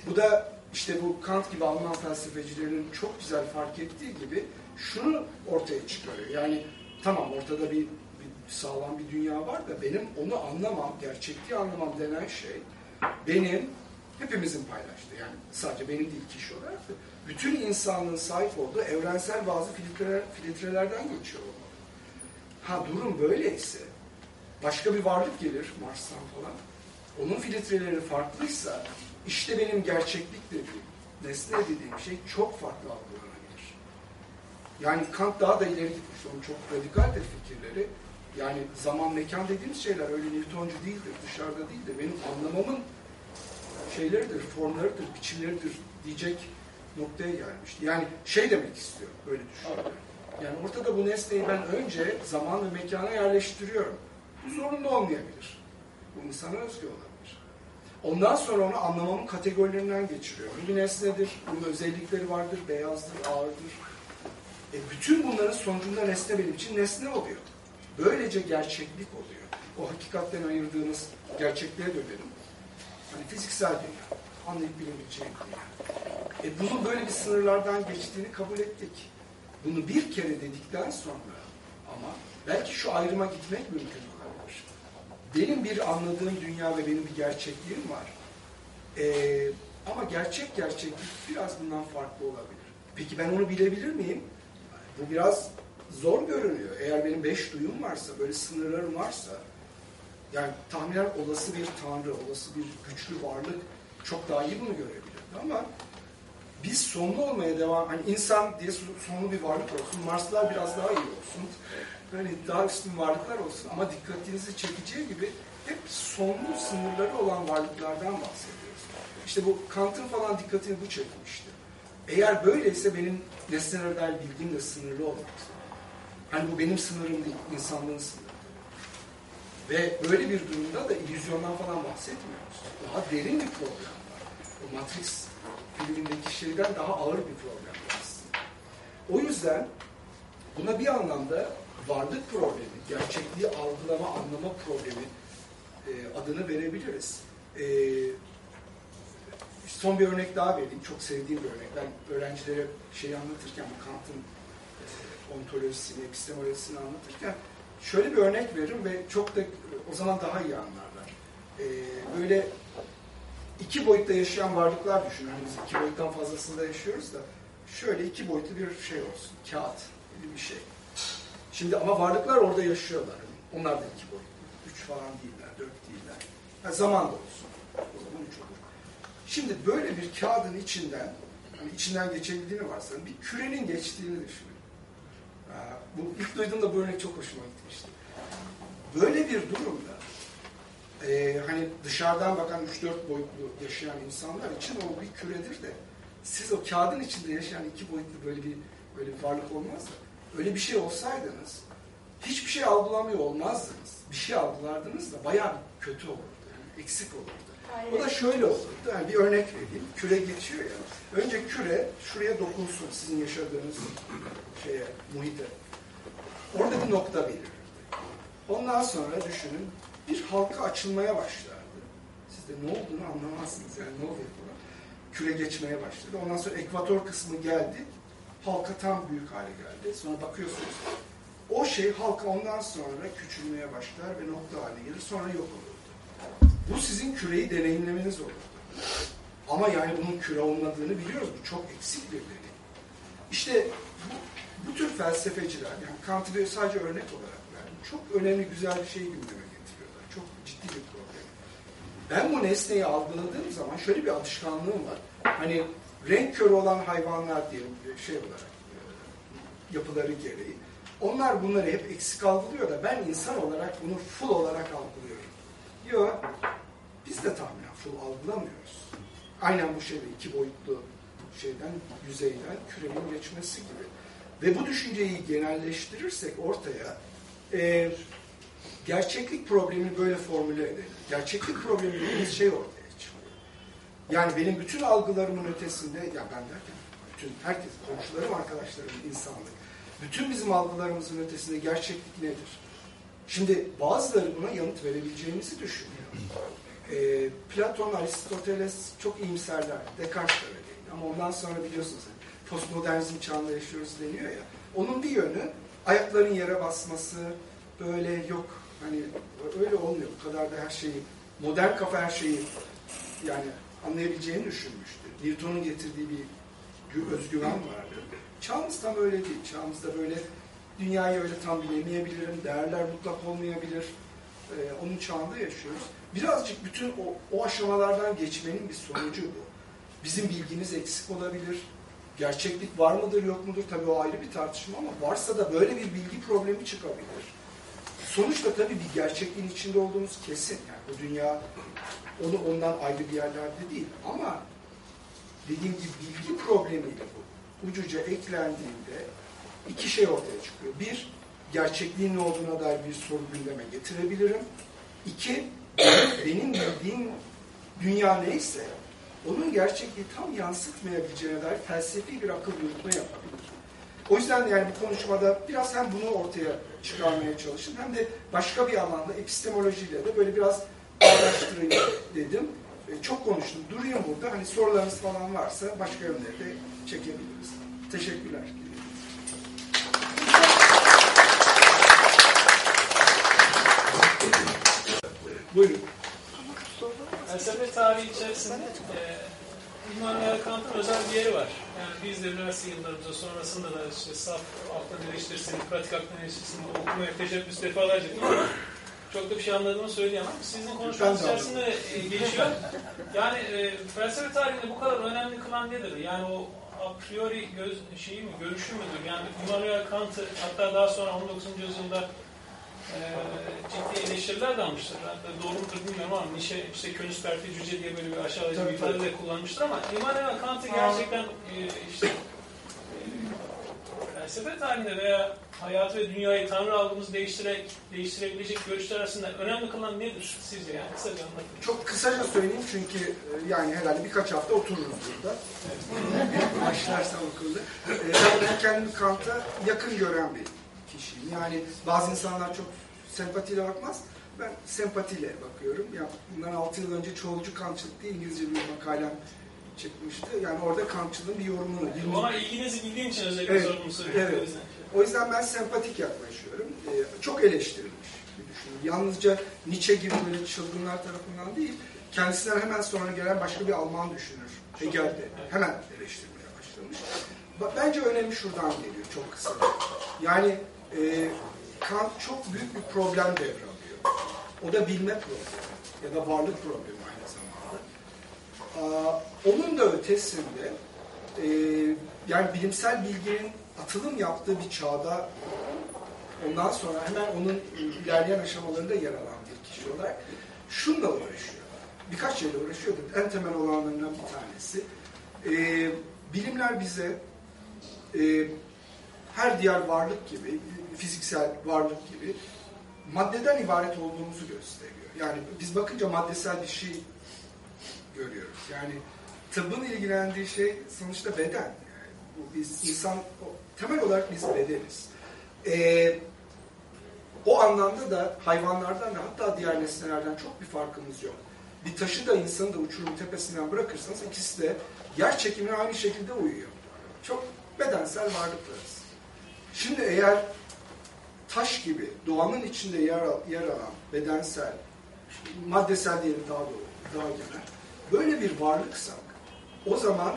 [SPEAKER 1] Bu da işte bu Kant gibi Alman felsefecilerinin çok güzel fark ettiği gibi şunu ortaya çıkarıyor. Yani tamam ortada bir, bir sağlam bir dünya var da benim onu anlamam, gerçekliği anlamam denen şey benim hepimizin paylaştığı yani sadece benim değil kişi olarak da bütün insanlığın sahip olduğu evrensel bazı filtre, filtrelerden geçiyor olmalı. Ha durum böyleyse başka bir varlık gelir Mars'tan falan. Onun filtreleri farklıysa işte benim gerçeklik dediğim, nesne dediğim şey çok farklı algılanabilir. Yani Kant daha da ileri gitmiş. Onun çok radikaldir fikirleri. Yani zaman mekan dediğimiz şeyler öyle Newtoncu değildir, dışarıda değildir. Benim anlamamın şeyleridir, formlarıdır, biçimleridir diyecek noktaya gelmişti. Yani şey demek istiyor, böyle düşünüyorum. Yani ortada bu nesneyi ben önce zaman ve mekana yerleştiriyorum. Bu zorunlu olmayabilir. Bu insana özgü olabilir. Ondan sonra onu anlamamın kategorilerinden geçiriyorum. Bu bir nesnedir, bunun özellikleri vardır, beyazdır, ağırdır. E bütün bunların sonucunda nesne benim için nesne oluyor. Böylece gerçeklik oluyor. O hakikatten ayırdığınız gerçekliğe dönelim. Hani fiziksel dünya, anlayıp bilebileceğim dünya. E bunun böyle bir sınırlardan geçtiğini kabul ettik. Bunu bir kere dedikten sonra ama belki şu ayrıma gitmek mümkün olabilir. Benim bir anladığım dünya ve benim bir gerçekliğim var. Ee, ama gerçek gerçeklik biraz bundan farklı olabilir. Peki ben onu bilebilir miyim? Bu biraz zor görünüyor. Eğer benim beş duyum varsa, böyle sınırlarım varsa, yani tahminen olası bir tanrı, olası bir güçlü varlık çok daha iyi bunu görebilirdi ama biz sonlu olmaya devam, hani insan diye sonlu bir varlık olsun, Marslılar biraz daha iyi olsun, böyle daha üstün varlıklar olsun ama dikkatinizi çekeceği gibi hep sonlu sınırları olan varlıklardan bahsediyoruz. İşte bu Kant'ın falan dikkatini bu çekmişti. Eğer böyleyse benim nesneler dair bilgim de sınırlı olmaz. Hani bu benim sınırım değil, insanlığın sınırı. Ve böyle bir durumda da illüzyondan falan bahsetmiyoruz. Daha derin bir problem var. O Matrix filmindeki şeyden daha ağır bir problem aslında. O yüzden buna bir anlamda varlık problemi, gerçekliği algılama, anlama problemi e, adını verebiliriz. E, son bir örnek daha vereyim. Çok sevdiğim bir örnek. Ben öğrencilere şeyi anlatırken, Kant'ın e, ontolojisini, epistemolojisini anlatırken şöyle bir örnek veririm ve çok da o zaman daha iyi anlarlar. E, böyle iki boyutta yaşayan varlıklar düşünün. Yani biz iki boyuttan fazlasında yaşıyoruz da şöyle iki boyutlu bir şey olsun. Kağıt gibi bir şey. Şimdi ama varlıklar orada yaşıyorlar. Onlar da iki boyutlu. Üç falan değiller, dört değiller. Yani zaman da olsun. O zaman üç olur. Şimdi böyle bir kağıdın içinden hani içinden geçebildiğini varsayalım. Bir kürenin geçtiğini düşünün. Bu ilk duyduğumda bu örnek çok hoşuma gitmişti. Böyle bir durumda e, hani dışarıdan bakan 3-4 boyutlu yaşayan insanlar için o bir küredir de siz o kağıdın içinde yaşayan iki boyutlu böyle bir böyle bir varlık olmaz da öyle bir şey olsaydınız hiçbir şey algılamıyor olmazdınız. Bir şey algılardınız da bayağı kötü olurdu. Yani eksik olurdu. Aynen. O da şöyle olurdu. Yani bir örnek vereyim. Küre geçiyor ya. Önce küre şuraya dokunsun sizin yaşadığınız şeye, muhite. Orada bir nokta belirdi. Ondan sonra düşünün bir halka açılmaya başlardı. Siz de ne olduğunu anlamazsınız. Yani ne oluyor buna? Küre geçmeye başladı. Ondan sonra ekvator kısmı geldi. Halka tam büyük hale geldi. Sonra bakıyorsunuz. O şey halka ondan sonra küçülmeye başlar ve nokta haline gelir. Sonra yok olurdu. Bu sizin küreyi deneyimlemeniz olurdu. Ama yani bunun küre olmadığını biliyoruz. Bu çok eksik bir deneyim. İşte bu, bu tür felsefeciler, yani Kant'ı sadece örnek olarak verdim, çok önemli güzel bir şey gündeme ciddi bir problem. Ben bu nesneyi algıladığım zaman şöyle bir alışkanlığım var. Hani renk körü olan hayvanlar diye şey olarak e, yapıları gereği. Onlar bunları hep eksik algılıyor da ben insan olarak bunu full olarak algılıyorum. Yok, biz de tahminen full algılamıyoruz. Aynen bu şeyde iki boyutlu şeyden, yüzeyden kürenin geçmesi gibi. Ve bu düşünceyi genelleştirirsek ortaya e, gerçeklik problemini böyle formüle edelim. Gerçeklik problemi dediğimiz şey ortaya çıkıyor. Yani benim bütün algılarımın ötesinde, ya ben derken bütün herkes, komşularım, arkadaşlarım, insanlık, bütün bizim algılarımızın ötesinde gerçeklik nedir? Şimdi bazıları buna yanıt verebileceğimizi düşünüyor. E, Platon, Aristoteles çok iyimserler. Descartes de öyle. Ama ondan sonra biliyorsunuz postmodernizm çağında yaşıyoruz deniyor ya. Onun bir yönü ayakların yere basması, böyle yok hani öyle olmuyor. Bu kadar da her şeyi, modern kafa her şeyi yani anlayabileceğini düşünmüştü. Newton'un getirdiği bir özgüven vardı. Çağımız tam öyle değil. Çağımızda böyle dünyayı öyle tam bilemeyebilirim, değerler mutlak olmayabilir. Ee, onun çağında yaşıyoruz. Birazcık bütün o, o aşamalardan geçmenin bir sonucu bu. Bizim bilgimiz eksik olabilir. Gerçeklik var mıdır yok mudur tabii o ayrı bir tartışma ama varsa da böyle bir bilgi problemi çıkabilir. Sonuçta tabii bir gerçekliğin içinde olduğumuz kesin. Yani bu dünya onu ondan ayrı bir yerlerde değil. Ama dediğim gibi bilgi problemiyle bu ucuca eklendiğinde iki şey ortaya çıkıyor. Bir, gerçekliğin ne olduğuna dair bir soru gündeme getirebilirim. İki, benim bildiğim dünya neyse onun gerçekliği tam yansıtmayabileceğine dair felsefi bir akıl yürütme yapabilir. O yüzden yani bu konuşmada biraz hem bunu ortaya çıkarmaya çalıştım hem de başka bir alanda epistemolojiyle de böyle biraz araştırayım dedim. E, çok konuştum. Durayım burada. Hani sorularınız falan varsa başka yönlere de çekebiliriz. Teşekkürler. Buyurun.
[SPEAKER 2] Felsefe tarihi içerisinde e, İmmanuel Kant'ın özel bir yeri var. Yani biz de üniversite yıllarımızda sonrasında da işte saf aklın eleştirisini, pratik aklın eleştirisini okumaya teşebbüs defalarca? Çok da bir şey anladığımı söyleyemem. Sizin konuşmanız içerisinde e, geçiyor. Yani e, felsefe tarihinde bu kadar önemli kılan nedir? Yani o a priori göz, şeyi mi, görüşü müdür? Yani İmmanuel Kant'ı hatta daha sonra 19. yüzyılda ciddi eleştiriler de almıştır. Hatta doğru mudur bilmiyorum ama Nietzsche işte Königsberg'de cüce diye böyle bir aşağılayıcı bir ifade de kullanmıştır ama Immanuel Kant'ı gerçekten e, işte e, felsefe tarihinde veya hayatı ve dünyayı Tanrı algımızı değiştirerek, değiştirebilecek görüşler arasında önemli kılan nedir sizce yani? Kısaca anlatın.
[SPEAKER 1] Çok kısaca söyleyeyim çünkü e, yani herhalde birkaç hafta otururuz burada. Başlarsam okulda. Ee, ben kendimi Kant'a yakın gören bir kişiyim. Yani bazı insanlar çok sempatiyle bakmaz. Ben sempatiyle bakıyorum. Ya bundan 6 yıl önce çoğulcu kantçılık diye İngilizce bir makalem çıkmıştı. Yani orada kantçılığın bir yorumunu.
[SPEAKER 2] Ona ilginizi bildiğim için özellikle
[SPEAKER 1] evet,
[SPEAKER 2] söylüyorum.
[SPEAKER 1] Evet. O yüzden ben sempatik yaklaşıyorum. Ee, çok eleştirilmiş bir düşünür. Yalnızca Nietzsche gibi böyle çılgınlar tarafından değil, kendisinden hemen sonra gelen başka bir Alman düşünür. Hegel de hemen eleştirmeye başlamış. Bence önemi şuradan geliyor çok kısa. Yani e, Kant çok büyük bir problem devralıyor. O da bilme problemi ya da varlık problemi aynı zamanda. Aa, onun da ötesinde e, yani bilimsel bilginin atılım yaptığı bir çağda ondan sonra hemen onun ilerleyen aşamalarında yer alan bir kişi olarak şunla uğraşıyor. Birkaç şeyle uğraşıyor. En temel olanlarından bir tanesi. E, bilimler bize e, her diğer varlık gibi, fiziksel varlık gibi maddeden ibaret olduğumuzu gösteriyor. Yani biz bakınca maddesel bir şey görüyoruz. Yani tıbbın ilgilendiği şey sonuçta beden. Yani bu biz insan, temel olarak biz bedeniz. Ee, o anlamda da hayvanlardan ve hatta diğer nesnelerden çok bir farkımız yok. Bir taşı da insanı da uçurum tepesinden bırakırsanız ikisi de yer çekimine aynı şekilde uyuyor. Çok bedensel varlıklarız. Şimdi eğer taş gibi doğanın içinde yer, yer alan bedensel, maddesel diyelim daha doğru, daha genel, böyle bir varlıksak o zaman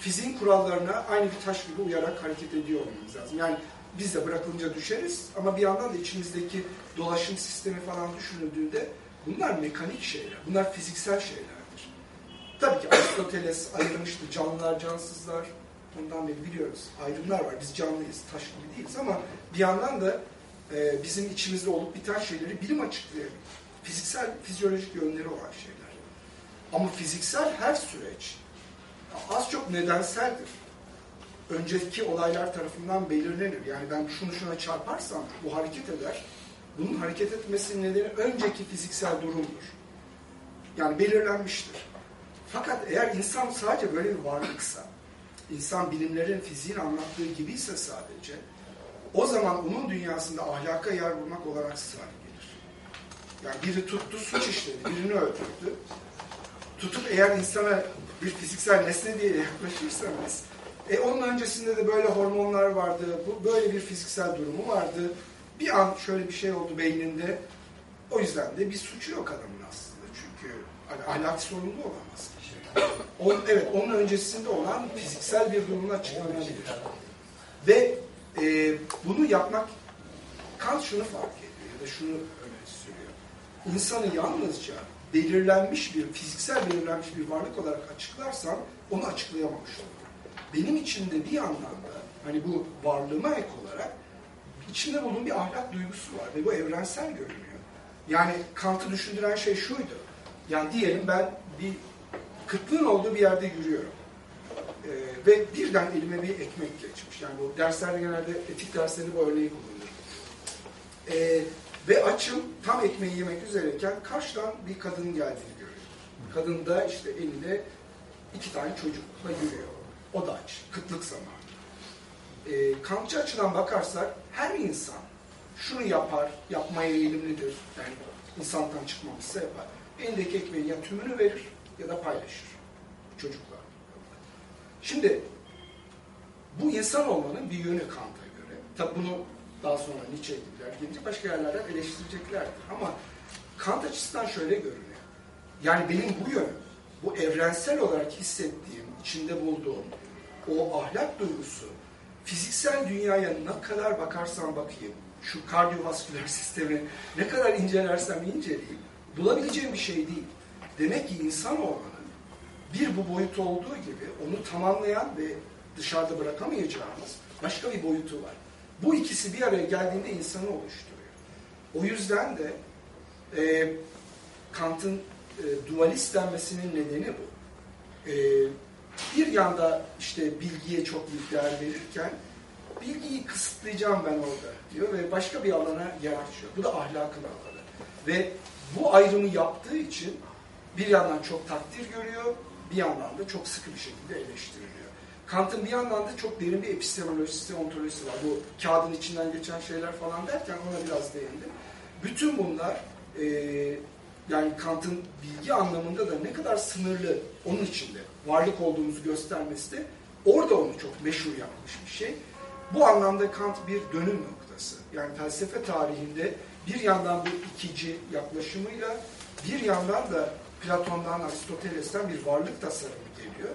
[SPEAKER 1] fiziğin kurallarına aynı bir taş gibi uyarak hareket ediyor olmamız lazım. Yani biz de bırakılınca düşeriz ama bir yandan da içimizdeki dolaşım sistemi falan düşünüldüğünde bunlar mekanik şeyler, bunlar fiziksel şeylerdir. Tabii ki Aristoteles ayırmıştı canlılar, cansızlar. Ondan beri biliyoruz. Ayrımlar var. Biz canlıyız, taş gibi değiliz ama bir yandan da e, bizim içimizde olup biten şeyleri bilim açıklayabilir. Fiziksel, fizyolojik yönleri olan şeyler. Ama fiziksel her süreç az çok nedenseldir. Önceki olaylar tarafından belirlenir. Yani ben şunu şuna çarparsam bu hareket eder. Bunun hareket etmesinin nedeni önceki fiziksel durumdur. Yani belirlenmiştir. Fakat eğer insan sadece böyle bir varlıksa, insan bilimlerin, fiziğin anlattığı gibiyse sadece, o zaman onun dünyasında ahlaka yer bulmak olarak sığar gelir. Yani biri tuttu, suç işledi, birini öldürdü. Tutup eğer insana bir fiziksel nesne diye yaklaşırsanız, e onun öncesinde de böyle hormonlar vardı, bu böyle bir fiziksel durumu vardı. Bir an şöyle bir şey oldu beyninde. O yüzden de bir suçu yok adamın aslında. Çünkü hani ahlak sorumlu olamaz. O, evet, onun öncesinde olan fiziksel bir durumla açıklanabilir. Ve e, bunu yapmak, Kant şunu fark ediyor ya da şunu öne sürüyor. İnsanı yalnızca belirlenmiş bir, fiziksel belirlenmiş bir varlık olarak açıklarsam onu açıklayamamış olurum. Benim içinde bir yandan da hani bu varlığıma ek olarak içinde bulunduğum bir ahlak duygusu var ve bu evrensel görünüyor. Yani Kant'ı düşündüren şey şuydu. Yani diyelim ben bir kıtlığın olduğu bir yerde yürüyorum. Ee, ve birden elime bir ekmek geçmiş. Yani bu derslerde genelde etik derslerinde bu örneği kullanılır. Ee, ve açım tam ekmeği yemek üzereyken karşıdan bir kadının geldiğini görüyorum. Kadın da işte elinde iki tane çocukla yürüyor. O da aç. Kıtlık zamanı. Ee, Kantçı açıdan bakarsak her insan şunu yapar, yapmaya eğilimlidir. Yani insandan çıkmamışsa yapar. Elindeki ekmeğin ya tümünü verir ya da paylaşır çocuklar. Şimdi bu insan olmanın bir yönü Kant'a göre. Tabi bunu daha sonra Nietzsche gibiler gelince başka yerlerden eleştireceklerdir. Ama Kant açısından şöyle görünüyor. Yani benim bu yönüm, bu evrensel olarak hissettiğim, içinde bulduğum o ahlak duygusu fiziksel dünyaya ne kadar bakarsam bakayım, şu kardiyovasküler sistemi ne kadar incelersem inceleyeyim, bulabileceğim bir şey değil. Demek ki insan olmanın bir bu boyut olduğu gibi onu tamamlayan ve dışarıda bırakamayacağımız başka bir boyutu var. Bu ikisi bir araya geldiğinde insanı oluşturuyor. O yüzden de e, Kant'ın e, dualist denmesinin nedeni bu. E, bir yanda işte bilgiye çok büyük değer verirken bilgiyi kısıtlayacağım ben orada diyor ve başka bir alana yer açıyor. Bu da ahlakın alanı. Ve bu ayrımı yaptığı için bir yandan çok takdir görüyor, bir yandan da çok sıkı bir şekilde eleştiriliyor. Kant'ın bir yandan da çok derin bir epistemolojisi, ontolojisi var. Bu kağıdın içinden geçen şeyler falan derken ona biraz değindim. Bütün bunlar e, yani Kant'ın bilgi anlamında da ne kadar sınırlı onun içinde varlık olduğumuzu göstermesi de orada onu çok meşhur yapmış bir şey. Bu anlamda Kant bir dönüm noktası. Yani felsefe tarihinde bir yandan bu ikici yaklaşımıyla bir yandan da Platon'dan, Aristoteles'ten bir varlık tasarımı geliyor.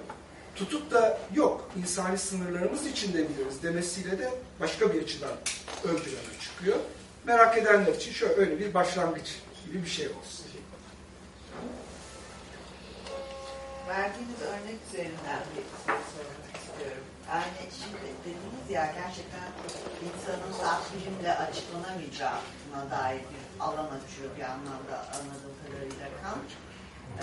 [SPEAKER 1] Tutup da yok, insani sınırlarımız içinde biliriz demesiyle de başka bir açıdan ön plana çıkıyor. Merak edenler için şöyle öyle bir başlangıç gibi bir şey olsun.
[SPEAKER 3] Verdiğiniz örnek üzerinden bir soru sormak istiyorum. Yani şimdi dediniz ya gerçekten insanın saf bilimle açıklanamayacağına dair bir alan açıyor bir anlamda anladığım kadarıyla Kant.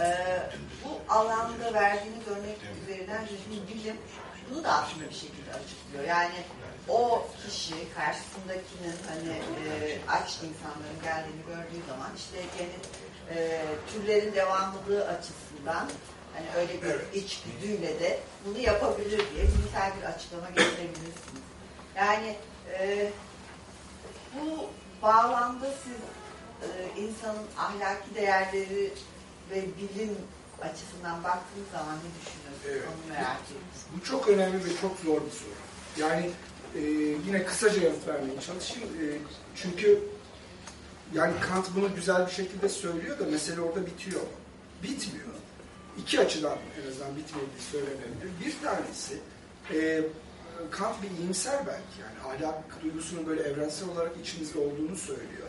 [SPEAKER 3] Ee, bu alanda verdiğiniz örnek üzerinden şimdi bilim bunu da aslında bir şekilde açıklıyor. Yani o kişi karşısındakinin hani e, aç insanların geldiğini gördüğü zaman işte gene e, türlerin devamlılığı açısından hani öyle bir
[SPEAKER 1] Evet.
[SPEAKER 3] içgüdüyle de bunu yapabilir diye bilimsel bir açıklama getirebilirsiniz. Yani e, bu bağlamda siz e, insanın ahlaki değerleri ve bilim açısından baktığınız zaman ne düşünüyorsunuz?
[SPEAKER 1] Evet.
[SPEAKER 3] Onu merak ediyorum.
[SPEAKER 1] Bu çok önemli ve çok zor bir soru. Yani e, yine kısaca yanıt vermeye çalışayım. E, çünkü yani Kant bunu güzel bir şekilde söylüyor da mesele orada bitiyor. Bitmiyor. iki açıdan en azından bitmediği söylenebilir. Bir tanesi e, Kant bir iyimser belki yani ahlak duygusunun böyle evrensel olarak içimizde olduğunu söylüyor.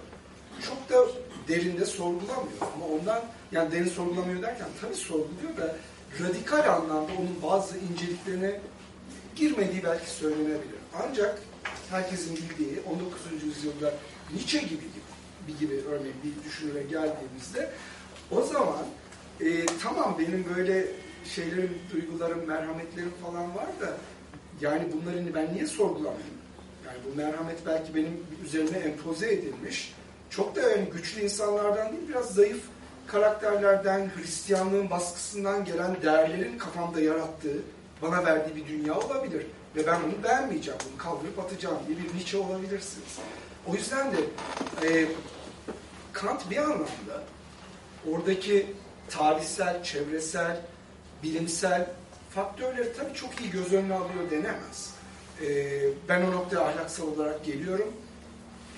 [SPEAKER 1] Çok da derinde sorgulamıyor ama ondan yani derin sorgulamıyor derken tabii sorguluyor da radikal anlamda onun bazı inceliklerine girmediği belki söylenebilir. Ancak herkesin bildiği 19. yüzyılda Nietzsche gibi gibi, gibi örneğin bir düşünüre geldiğimizde o zaman e, tamam benim böyle şeylerim, duygularım, merhametlerim falan var da yani bunları ben niye sorgulamayayım? Yani bu merhamet belki benim üzerine empoze edilmiş. Çok da yani güçlü insanlardan değil, biraz zayıf karakterlerden, Hristiyanlığın baskısından gelen değerlerin kafamda yarattığı, bana verdiği bir dünya olabilir. Ve ben bunu beğenmeyeceğim, bunu kaldırıp atacağım diye bir Nietzsche olabilirsiniz. O yüzden de e, Kant bir anlamda oradaki tarihsel, çevresel, bilimsel faktörleri tabii çok iyi göz önüne alıyor denemez. E, ben o noktaya ahlaksal olarak geliyorum.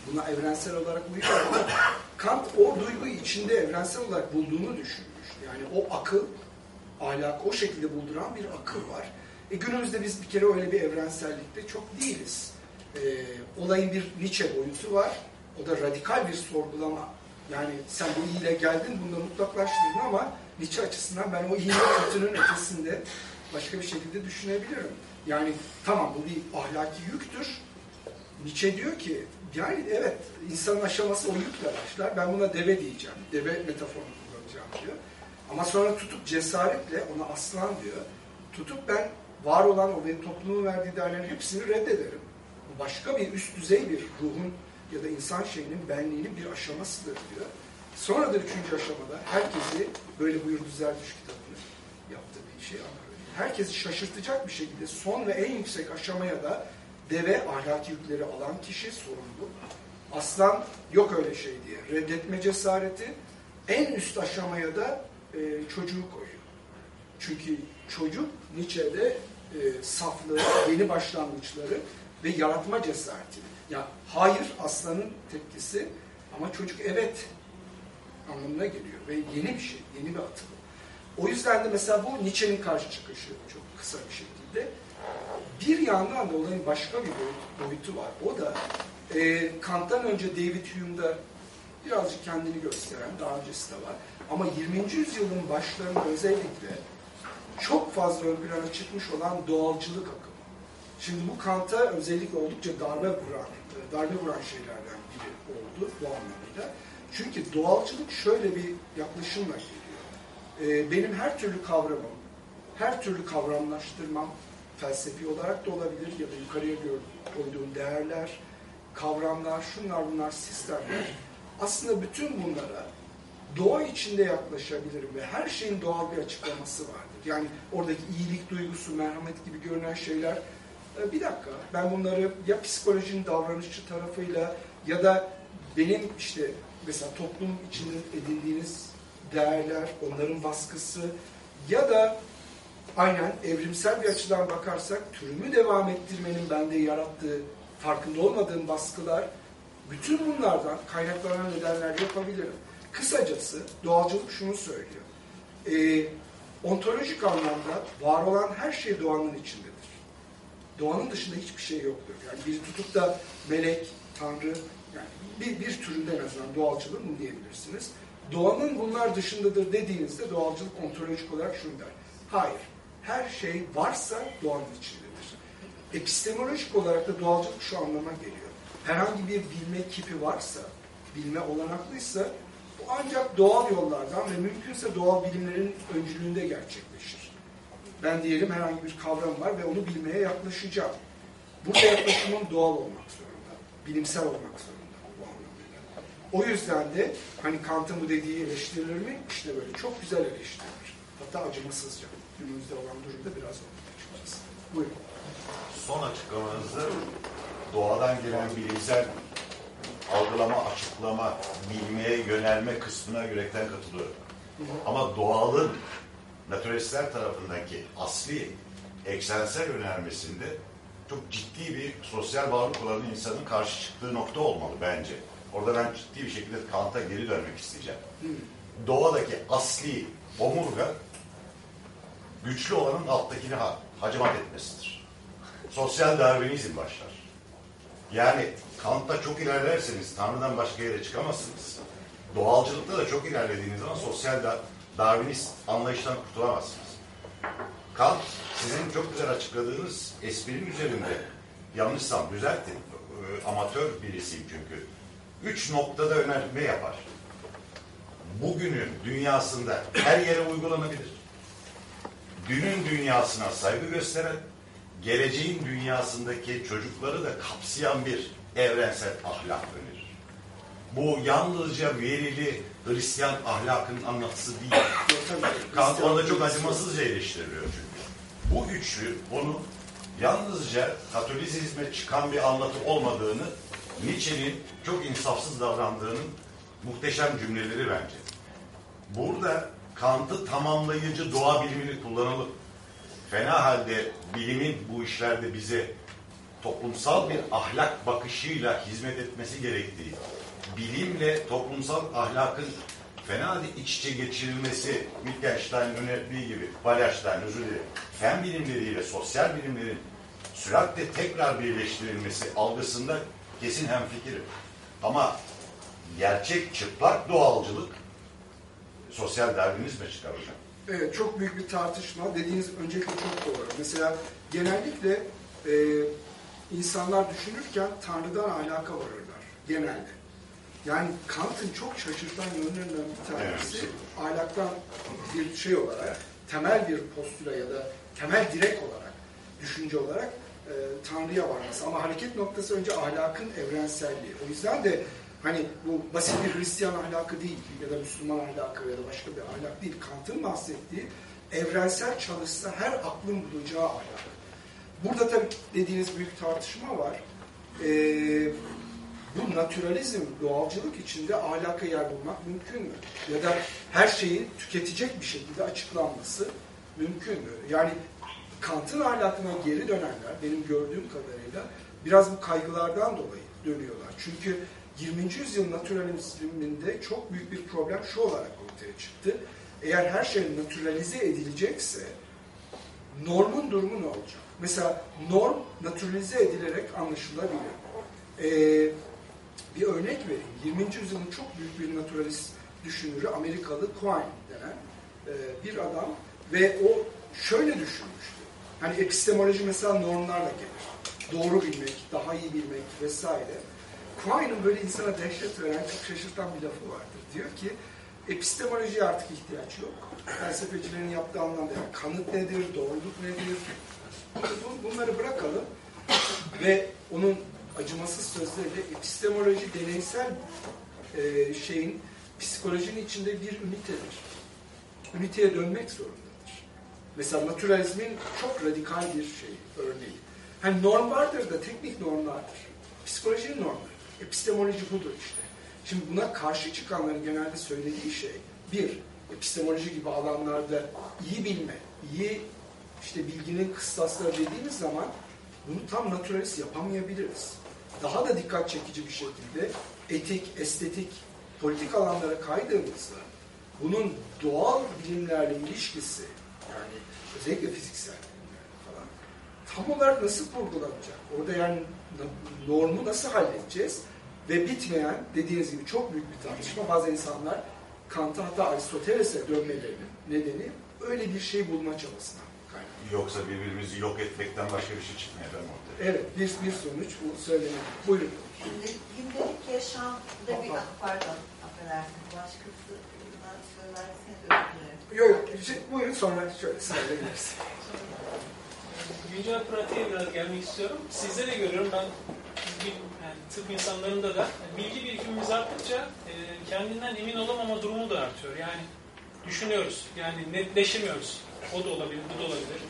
[SPEAKER 1] Buna evrensel olarak uyuyor ama Kant o duyguyu içinde evrensel olarak bulduğunu düşünmüş. Yani o akıl, ahlak o şekilde bulduran bir akıl var. E günümüzde biz bir kere öyle bir evrensellikte çok değiliz. E, olayın bir Nietzsche boyutu var. O da radikal bir sorgulama. Yani sen bu iyiyle geldin, bunu da mutlaklaştırdın ama Nietzsche açısından ben o iyi kötünün ötesinde başka bir şekilde düşünebilirim. Yani tamam bu bir ahlaki yüktür. Nietzsche diyor ki yani evet insanın aşaması o yükle başlar. Ben buna deve diyeceğim. Deve metaforunu kullanacağım diyor. Ama sonra tutup cesaretle ona aslan diyor. Tutup ben var olan o benim toplumun verdiği değerlerin hepsini reddederim. Bu başka bir üst düzey bir ruhun ya da insan şeyinin benliğinin bir aşamasıdır diyor. Sonra da üçüncü aşamada herkesi böyle buyurdu Zerdüş kitabını yaptığı bir şey anlıyor. Herkesi şaşırtacak bir şekilde son ve en yüksek aşamaya da deve ahlaki yükleri alan kişi sorumlu. Aslan yok öyle şey diye reddetme cesareti en üst aşamaya da e, çocuğu koyuyor. Çünkü çocuk Nietzsche'de e, saflığı, yeni başlangıçları ve yaratma cesareti. Ya hayır aslanın tepkisi ama çocuk evet anlamına geliyor ve yeni bir şey, yeni bir atılım. O yüzden de mesela bu Nietzsche'nin karşı çıkışı çok kısa bir şekilde. Bir yandan da olayın başka bir boyut, boyutu var. O da e, Kant'tan önce David Hume'da birazcık kendini gösteren, daha öncesi de var. Ama 20. yüzyılın başlarında özellikle çok fazla ön plana çıkmış olan doğalcılık akımı. Şimdi bu Kant'a özellikle oldukça darbe vuran, darbe vuran şeylerden biri oldu bu anlamda. Çünkü doğalcılık şöyle bir yaklaşımla geliyor. Ee, benim her türlü kavramım, her türlü kavramlaştırmam felsefi olarak da olabilir ya da yukarıya koyduğum değerler, kavramlar, şunlar bunlar, sistemler. Aslında bütün bunlara doğa içinde yaklaşabilirim ve her şeyin doğal bir açıklaması vardır. Yani oradaki iyilik duygusu, merhamet gibi görünen şeyler e, bir dakika ben bunları ya psikolojinin davranışçı tarafıyla ya da benim işte mesela toplum içinde edindiğiniz değerler, onların baskısı ya da aynen evrimsel bir açıdan bakarsak türümü devam ettirmenin bende yarattığı farkında olmadığım baskılar bütün bunlardan kaynaklanan nedenler yapabilirim. Kısacası doğalcılık şunu söylüyor. Ee, ontolojik anlamda var olan her şey doğanın içindedir. Doğanın dışında hiçbir şey yoktur. Yani biri tutup da melek, tanrı, yani bir, bir türünden en azından doğalcılığı bunu diyebilirsiniz. Doğanın bunlar dışındadır dediğinizde doğalcılık ontolojik olarak şunu der. Hayır, her şey varsa doğanın içindedir. Epistemolojik olarak da doğalcılık şu anlama geliyor. Herhangi bir bilme kipi varsa, bilme olanaklıysa bu ancak doğal yollardan ve mümkünse doğal bilimlerin öncülüğünde gerçekleşir. Ben diyelim herhangi bir kavram var ve onu bilmeye yaklaşacağım. Burada yaklaşımım doğal olmak zorunda, bilimsel olmak zorunda bu anlamıyla. O yüzden de hani Kant'ın bu dediği eleştirilir mi? İşte böyle çok güzel eleştirilir. Hatta acımasızca. Günümüzde olan durumda biraz açıkçası. Buyurun.
[SPEAKER 4] Son açıklamanızda doğadan gelen bilimsel algılama, açıklama, bilmeye yönelme kısmına yürekten katılıyorum. Ama doğalın naturalistler tarafındaki asli eksensel önermesinde çok ciddi bir sosyal varlık olan insanın karşı çıktığı nokta olmalı bence. Orada ben ciddi bir şekilde Kant'a geri dönmek isteyeceğim. Doğadaki asli omurga güçlü olanın alttakini ha- hacamat etmesidir. Sosyal Darwinizm başlar. Yani Kant'ta çok ilerlerseniz Tanrı'dan başka yere çıkamazsınız. Doğalcılıkta da çok ilerlediğiniz zaman sosyal da Darwinist anlayıştan kurtulamazsınız. Kant sizin çok güzel açıkladığınız esprinin üzerinde yanlışsam düzeltin. Ee, Amatör birisiyim çünkü. Üç noktada önerme yapar. Bugünün dünyasında her yere uygulanabilir. Dünün dünyasına saygı gösteren, geleceğin dünyasındaki çocukları da kapsayan bir evrensel ahlak önerir. Bu yalnızca verili Hristiyan ahlakının anlatısı değil. Kant orada çok acımasızca eleştiriliyor çünkü. Bu üçlü onu yalnızca Katolizme çıkan bir anlatı olmadığını, Nietzsche'nin çok insafsız davrandığının muhteşem cümleleri bence. Burada Kant'ı tamamlayıcı doğa bilimini kullanalım. Fena halde bilimin bu işlerde bize toplumsal bir ahlak bakışıyla hizmet etmesi gerektiği, bilimle toplumsal ahlakın fena halde iç içe geçirilmesi, Wittgenstein önerdiği gibi, Wallerstein özür dilerim, fen bilimleriyle sosyal bilimlerin süratle tekrar birleştirilmesi algısında kesin hemfikirim. Ama gerçek çıplak doğalcılık sosyal darwinizme çıkar hocam.
[SPEAKER 1] Evet, çok büyük bir tartışma. Dediğiniz öncelikle çok doğru. Mesela genellikle e, insanlar düşünürken Tanrı'dan ahlaka varırlar. Genelde. Yani Kant'ın çok şaşırtan yönlerinden bir tanesi
[SPEAKER 4] Evet.
[SPEAKER 1] ahlaktan bir şey olarak, temel bir postüle ya da temel direk olarak, düşünce olarak e, Tanrı'ya varması. Ama hareket noktası önce ahlakın evrenselliği. O yüzden de hani bu basit bir Hristiyan ahlakı değil ya da Müslüman ahlakı ya da başka bir ahlak değil. Kant'ın bahsettiği evrensel çalışsa her aklın bulacağı ahlak. Burada tabii dediğiniz büyük tartışma var. Ee, bu naturalizm, doğalcılık içinde ahlaka yer bulmak mümkün mü? Ya da her şeyi tüketecek bir şekilde açıklanması mümkün mü? Yani Kant'ın ahlakına geri dönenler benim gördüğüm kadarıyla biraz bu kaygılardan dolayı dönüyorlar. Çünkü 20. yüzyıl naturalizminde çok büyük bir problem şu olarak ortaya çıktı. Eğer her şey naturalize edilecekse normun durumu ne olacak? Mesela norm naturalize edilerek anlaşılabilir. Ee, bir örnek vereyim. 20. yüzyılın çok büyük bir naturalist düşünürü Amerikalı Quine denen e, bir adam ve o şöyle düşünmüştü. Hani epistemoloji mesela normlarla gelir. Doğru bilmek, daha iyi bilmek vesaire. Quine'ın böyle insana dehşet veren, çok şaşırtan bir lafı vardır. Diyor ki, epistemolojiye artık ihtiyaç yok. Felsefecilerin yaptığı anlamda yani kanıt nedir, doğruluk nedir, bu- bunları bırakalım ve onun acımasız sözleriyle epistemoloji deneysel e, şeyin psikolojinin içinde bir ünitedir. Üniteye dönmek zorundadır. Mesela naturalizmin çok radikal bir şey örneği. Hani norm vardır da teknik normlardır. Psikolojinin normları. Epistemoloji budur işte. Şimdi buna karşı çıkanların genelde söylediği şey bir, epistemoloji gibi alanlarda iyi bilme, iyi işte bilginin kıstasları dediğimiz zaman bunu tam naturalist yapamayabiliriz. Daha da dikkat çekici bir şekilde etik, estetik, politik alanlara kaydığımızda bunun doğal bilimlerle ilişkisi yani özellikle fiziksel bilimlerle falan tam olarak nasıl kurgulanacak? Orada yani normu nasıl halledeceğiz? Ve bitmeyen dediğiniz gibi çok büyük bir tartışma. Bazı insanlar Kant'a hatta Aristoteles'e dönmelerinin nedeni öyle bir şey bulma çabasına kaynaklı.
[SPEAKER 4] Yoksa birbirimizi yok etmekten başka bir şey çıkmıyor mi ortaya?
[SPEAKER 1] Evet, bir, bir sonuç bu söylenir. Buyurun.
[SPEAKER 3] Şimdi gündelik yaşamda bir... Pardon, affedersiniz. Başkası buna söylerseniz özür dilerim.
[SPEAKER 1] Yok yok, şey, buyurun sonra şöyle sırayla
[SPEAKER 2] Güncel pratiğe biraz gelmek istiyorum. Sizde de görüyorum ben bil- yani tıp insanlarında da bilgi birikimimiz arttıkça e, kendinden emin olamama durumu da artıyor. Yani düşünüyoruz. Yani netleşemiyoruz. O da olabilir, bu da olabilir.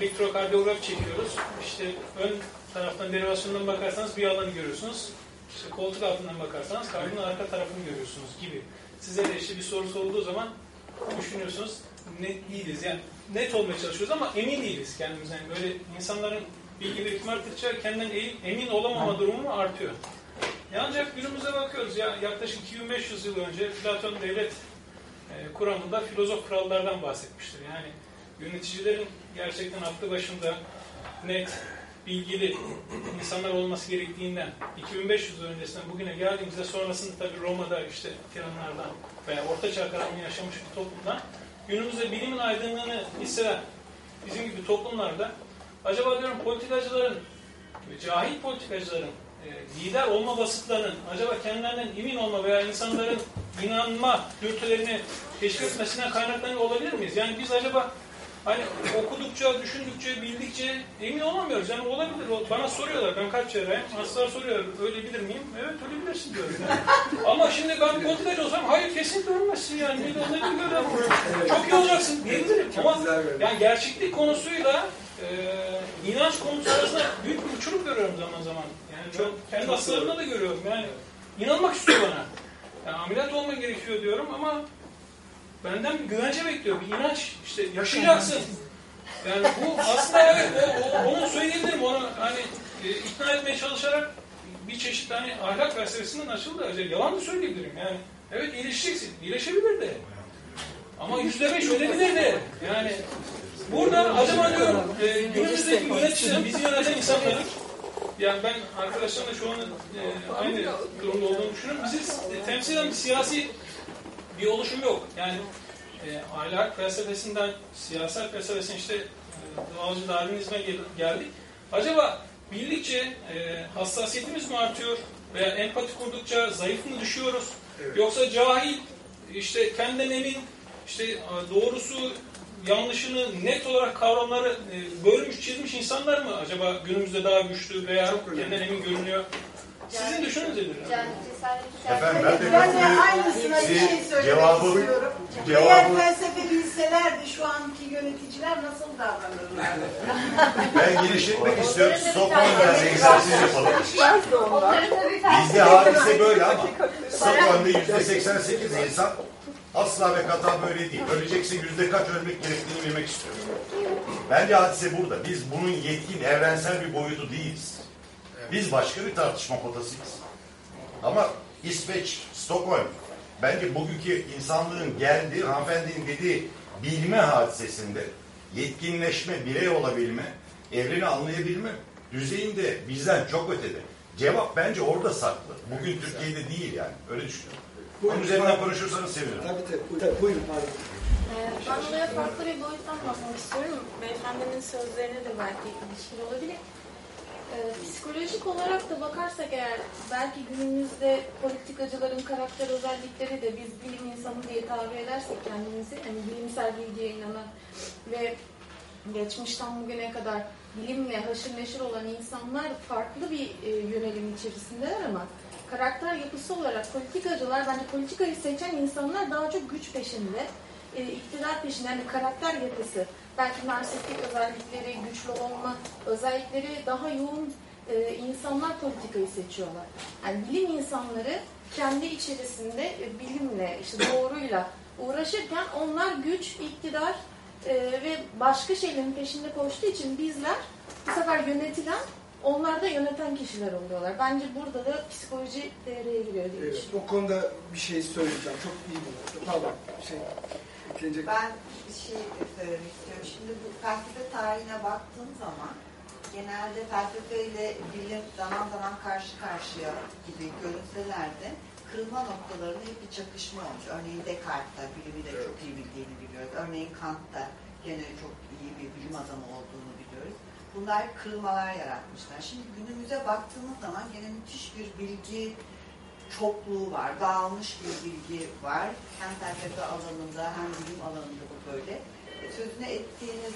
[SPEAKER 2] Elektrokardiyograf çekiyoruz. İşte ön taraftan derivasyondan bakarsanız bir alanı görüyorsunuz. İşte koltuk altından bakarsanız kalbin arka tarafını görüyorsunuz gibi. Size de işte bir soru sorulduğu zaman düşünüyorsunuz. Net değiliz. Yani net olmaya çalışıyoruz ama emin değiliz kendimizden. Böyle insanların bilgi birikimi arttıkça kendinden emin olamama durumu artıyor. Ya Ancak günümüze bakıyoruz ya yaklaşık 2500 yıl önce Platon devlet e, kuramında filozof kurallardan bahsetmiştir. Yani yöneticilerin gerçekten aklı başında net, bilgili insanlar olması gerektiğinden 2500 yıl öncesinden bugüne geldiğimizde sonrasında tabii Roma'da işte tiranlardan veya Orta Çağ karanlığı yaşamış bir toplumdan günümüzde bilimin aydınlığını hisseden bizim gibi toplumlarda acaba diyorum politikacıların cahil politikacıların e, lider olma vasıflarının acaba kendilerinden emin olma veya insanların inanma dürtülerini teşvik etmesinden kaynaklanıyor olabilir miyiz? Yani biz acaba hani okudukça, düşündükçe, bildikçe emin olamıyoruz. Yani olabilir. Bana soruyorlar. Ben kaç çevreyim? Hastalar soruyor. Öyle bilir miyim? Evet öyle bilirsin diyorum. Yani. Ama şimdi ben politikacı olsam hayır kesinlikle ölmezsin yani. Ne de ne böyle Çok iyi olacaksın diyebilirim. Ama yani gerçeklik konusuyla e, inanç konusu arasında büyük bir uçurum görüyorum zaman zaman. Yani çok, kendi hastalarımda da görüyorum. Yani inanmak istiyor bana. Yani ameliyat olma gerekiyor diyorum ama benden bir güvence bekliyor. Bir inanç. işte yaşayacaksın. Yani bu aslında evet o, o, onu söyleyebilirim. Onu hani e, ikna etmeye çalışarak bir çeşit hani ahlak felsefesinden açıldı. Yani yalan da söyleyebilirim. Yani evet iyileşeceksin. İyileşebilir de. Ama yüzde beş ölebilir de. Yani burada acaba diyorum e, günümüzdeki yöneticilerin, bizi yöneten insanların yani ben arkadaşlarımla şu an e, aynı durumda olduğunu düşünüyorum. Bizi temsil eden bir siyasi bir oluşum yok. Yani e, ahlak felsefesinden siyasal felsefesine işte e, doğalcı Darwinizme gel- geldik. Acaba bildikçe e, hassasiyetimiz mi artıyor veya empati kurdukça zayıf mı düşüyoruz?
[SPEAKER 1] Evet.
[SPEAKER 2] Yoksa cahil, işte kendinden emin, işte doğrusu yanlışını net olarak kavramları e, bölmüş, çizmiş insanlar mı acaba günümüzde daha güçlü veya kendinden emin görünüyor? Sizin düşünceniz nedir?
[SPEAKER 5] Yani cesaret
[SPEAKER 4] Efendim ben de
[SPEAKER 6] Ben de aynısına bir şey söylemek
[SPEAKER 4] cevabı,
[SPEAKER 6] istiyorum. Eğer
[SPEAKER 4] cevabı
[SPEAKER 6] felsefe bilselerdi şu anki yöneticiler nasıl davranırlardı?
[SPEAKER 4] ben geliştirmek istiyorum. Stockholm'da egzersiz yapalım.
[SPEAKER 5] Tabii
[SPEAKER 4] Bizde hadise böyle ama Stockholm'da yüzde 88 insan asla ve kata böyle değil. Öleceksin yüzde kaç ölmek gerektiğini bilmek istiyor. Bence hadise burada. Biz bunun yetkin, evrensel bir boyutu değiliz. Biz başka bir tartışma potasıyız. Ama İsveç, Stockholm bence bugünkü insanlığın geldiği, hanımefendinin dediği bilme hadisesinde yetkinleşme, birey olabilme, evreni anlayabilme düzeyinde bizden çok ötede. Cevap bence orada saklı. Bugün Türkiye'de değil yani. Öyle düşünüyorum. Onun üzerinden konuşursanız sevinirim.
[SPEAKER 1] Tabii tabii. Buyurun, tabii, buyurun pardon.
[SPEAKER 5] Ee, Ben olaya farklı bir boyuttan bakmak istiyorum. Beyefendinin sözlerine de belki ilişkili olabilir. Ee, psikolojik olarak da bakarsak eğer belki günümüzde politikacıların karakter özellikleri de biz bilim insanı diye tabir edersek kendimizi hani bilimsel bilgiye inanan ve geçmişten bugüne kadar bilimle haşır neşir olan insanlar farklı bir e, yönelim içerisindeler ama karakter yapısı olarak politikacılar bence politikayı seçen insanlar daha çok güç peşinde, e, iktidar peşinde yani karakter yapısı, belki narsistik özellikleri, güçlü olma özellikleri daha yoğun e, insanlar politikayı seçiyorlar. Yani bilim insanları kendi içerisinde e, bilimle, işte doğruyla uğraşırken onlar güç, iktidar e, ve başka şeylerin peşinde koştuğu için bizler bu sefer yönetilen onlar da yöneten kişiler oluyorlar. Bence burada da psikoloji devreye giriyor diye
[SPEAKER 1] Evet, o konuda bir şey söyleyeceğim. Çok iyi bu. Pardon. Şey, eklenecek.
[SPEAKER 3] Ben bir şey söylemek istiyorum. Şimdi bu felsefe tarihine baktığım zaman genelde felsefe ile bilim zaman zaman karşı karşıya gibi görünseler de kırılma noktalarında hep bir çakışma olmuş. Örneğin Descartes'ta bilimi de çok iyi bildiğini biliyoruz. Örneğin Kant'ta gene çok iyi bir bilim adamı olduğunu biliyoruz. Bunlar kırılmalar yaratmışlar. Şimdi günümüze baktığımız zaman gene müthiş bir bilgi çokluğu var, dağılmış bir bilgi var. Hem felsefe alanında hem bilim alanında bu böyle. E, Sözüne ettiğiniz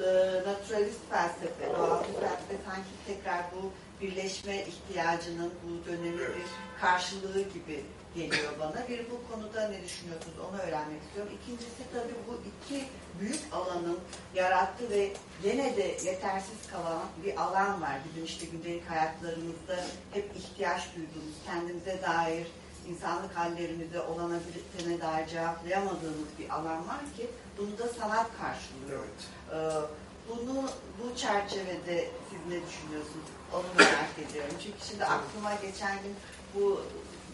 [SPEAKER 3] e, naturalist felsefe, doğalcı felsefe sanki tekrar bu birleşme ihtiyacının bu dönemi bir karşılığı gibi geliyor bana. Bir bu konuda ne düşünüyorsunuz onu öğrenmek istiyorum. İkincisi tabii bu iki büyük alanın yarattığı ve gene de yetersiz kalan bir alan var. Bizim işte gündelik hayatlarımızda hep ihtiyaç duyduğumuz, kendimize dair, insanlık hallerimize olana bitene dair cevaplayamadığımız bir alan var ki bunu da sanat karşılıyor.
[SPEAKER 1] Evet.
[SPEAKER 3] Ee, bunu bu çerçevede siz ne düşünüyorsunuz? Onu merak ediyorum. Çünkü şimdi aklıma geçen gün bu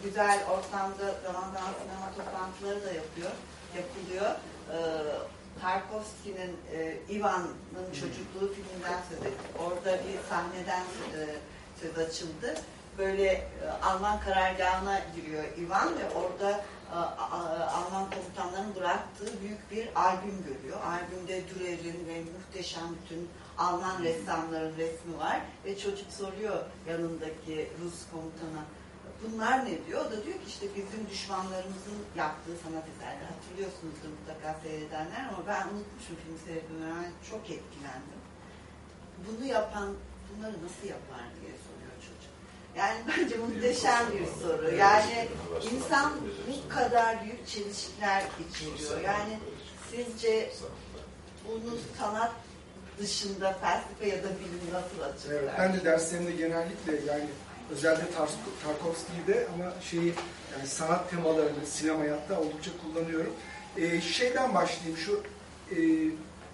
[SPEAKER 3] güzel ortamda zaman zaman sinema toplantıları da yapıyor, yapılıyor. Ee, Tarkovski'nin e, Ivan'ın çocukluğu filminden söz ettik. Orada bir sahneden e, söz açıldı. Böyle e, Alman karargahına giriyor Ivan ve orada e, a- Alman komutanların bıraktığı büyük bir albüm görüyor. Albümde Dürer'in ve muhteşem bütün Alman ressamların resmi var ve çocuk soruyor yanındaki Rus komutana bunlar ne diyor? O da diyor ki işte bizim düşmanlarımızın yaptığı sanat eserleri. Hatırlıyorsunuzdur mutlaka seyredenler ama ben unutmuşum film seyretmeden. Ben çok etkilendim. Bunu yapan bunları nasıl yapar diye soruyor çocuk. Yani bence muhteşem bir soru. Yani insan bu kadar büyük çelişkiler içeriyor. Yani sizce bunu sanat dışında felsefe ya da bilim nasıl açıklar?
[SPEAKER 1] Evet, ben de derslerimde genellikle yani özellikle Tar- Tarkovski'de ama şeyi yani sanat temalarını sinemaya hatta oldukça kullanıyorum. Ee, şeyden başlayayım şu e,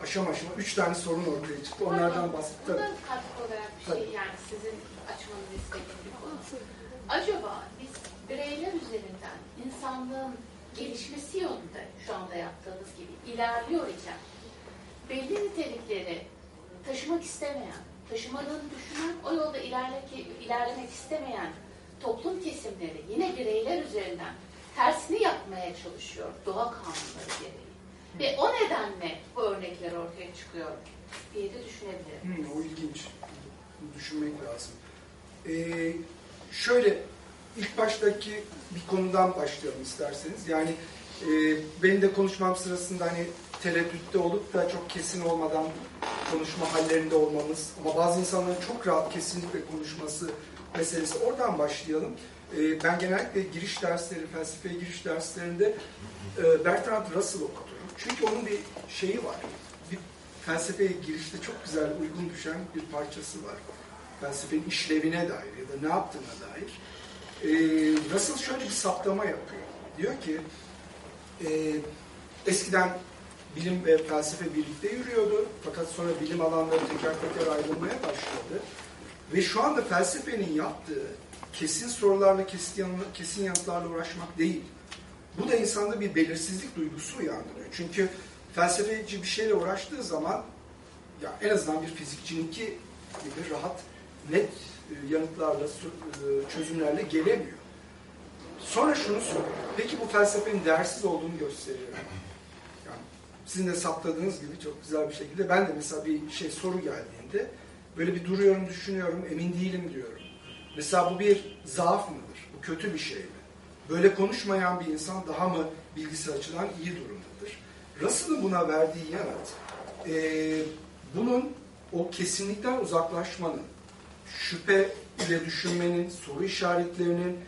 [SPEAKER 1] aşama aşama üç tane sorun ortaya çıktı. Onlardan bahsettim.
[SPEAKER 7] Burada katkı olarak bir şey yani sizin açmanızı istediğim konu. Acaba biz bireyler üzerinden insanlığın gelişmesi yolunda şu anda yaptığımız gibi ilerliyor iken belli nitelikleri taşımak istemeyen, taşımadığını düşünen, o yolda ilerleki, ilerlemek istemeyen toplum kesimleri yine bireyler üzerinden tersini yapmaya çalışıyor doğa kanunları gereği. Ve o nedenle bu örnekler ortaya çıkıyor diye de düşünebilirim.
[SPEAKER 1] Hmm, o ilginç. Düşünmek lazım. Ee, şöyle ilk baştaki bir konudan başlayalım isterseniz. Yani e, benim de konuşmam sırasında hani tereddütte olup da çok kesin olmadan konuşma hallerinde olmamız ama bazı insanların çok rahat kesinlikle konuşması meselesi oradan başlayalım. Ee, ben genellikle giriş dersleri, felsefeye giriş derslerinde e, Bertrand Russell okuturum. Çünkü onun bir şeyi var. Bir felsefeye girişte çok güzel uygun düşen bir parçası var. Felsefenin işlevine dair ya da ne yaptığına dair. Ee, Russell şöyle bir saptama yapıyor. Diyor ki e, eskiden bilim ve felsefe birlikte yürüyordu. Fakat sonra bilim alanları teker teker ayrılmaya başladı. Ve şu anda felsefenin yaptığı kesin sorularla, kesin, kesin yanıtlarla uğraşmak değil. Bu da insanda bir belirsizlik duygusu uyandırıyor. Çünkü felsefeci bir şeyle uğraştığı zaman ya en azından bir fizikçininki gibi rahat, net e, yanıtlarla, e, çözümlerle gelemiyor. Sonra şunu soruyor. Peki bu felsefenin değersiz olduğunu gösteriyor. Sizin de saptadığınız gibi çok güzel bir şekilde ben de mesela bir şey soru geldiğinde böyle bir duruyorum, düşünüyorum, emin değilim diyorum. Mesela bu bir zaaf mıdır? Bu kötü bir şey mi? Böyle konuşmayan bir insan daha mı bilgisi açıdan iyi durumdadır? Russell'ın buna verdiği yanıt, e, bunun o kesinlikten uzaklaşmanın, şüphe ile düşünmenin, soru işaretlerinin,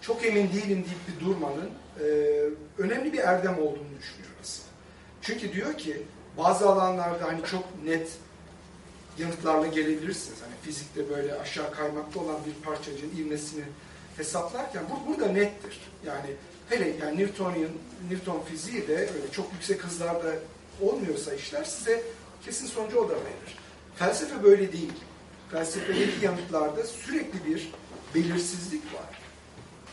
[SPEAKER 1] çok emin değilim deyip bir durmanın e, önemli bir erdem olduğunu düşünüyor Russell. Çünkü diyor ki bazı alanlarda hani çok net yanıtlarla gelebilirsiniz. Hani fizikte böyle aşağı kaymakta olan bir parçacığın ivmesini hesaplarken bu burada nettir. Yani hele yani Newtonian, Newton fiziği de öyle çok yüksek hızlarda olmuyorsa işler size kesin sonucu o da verir. Felsefe böyle değil. Felsefedeki yanıtlarda sürekli bir belirsizlik var.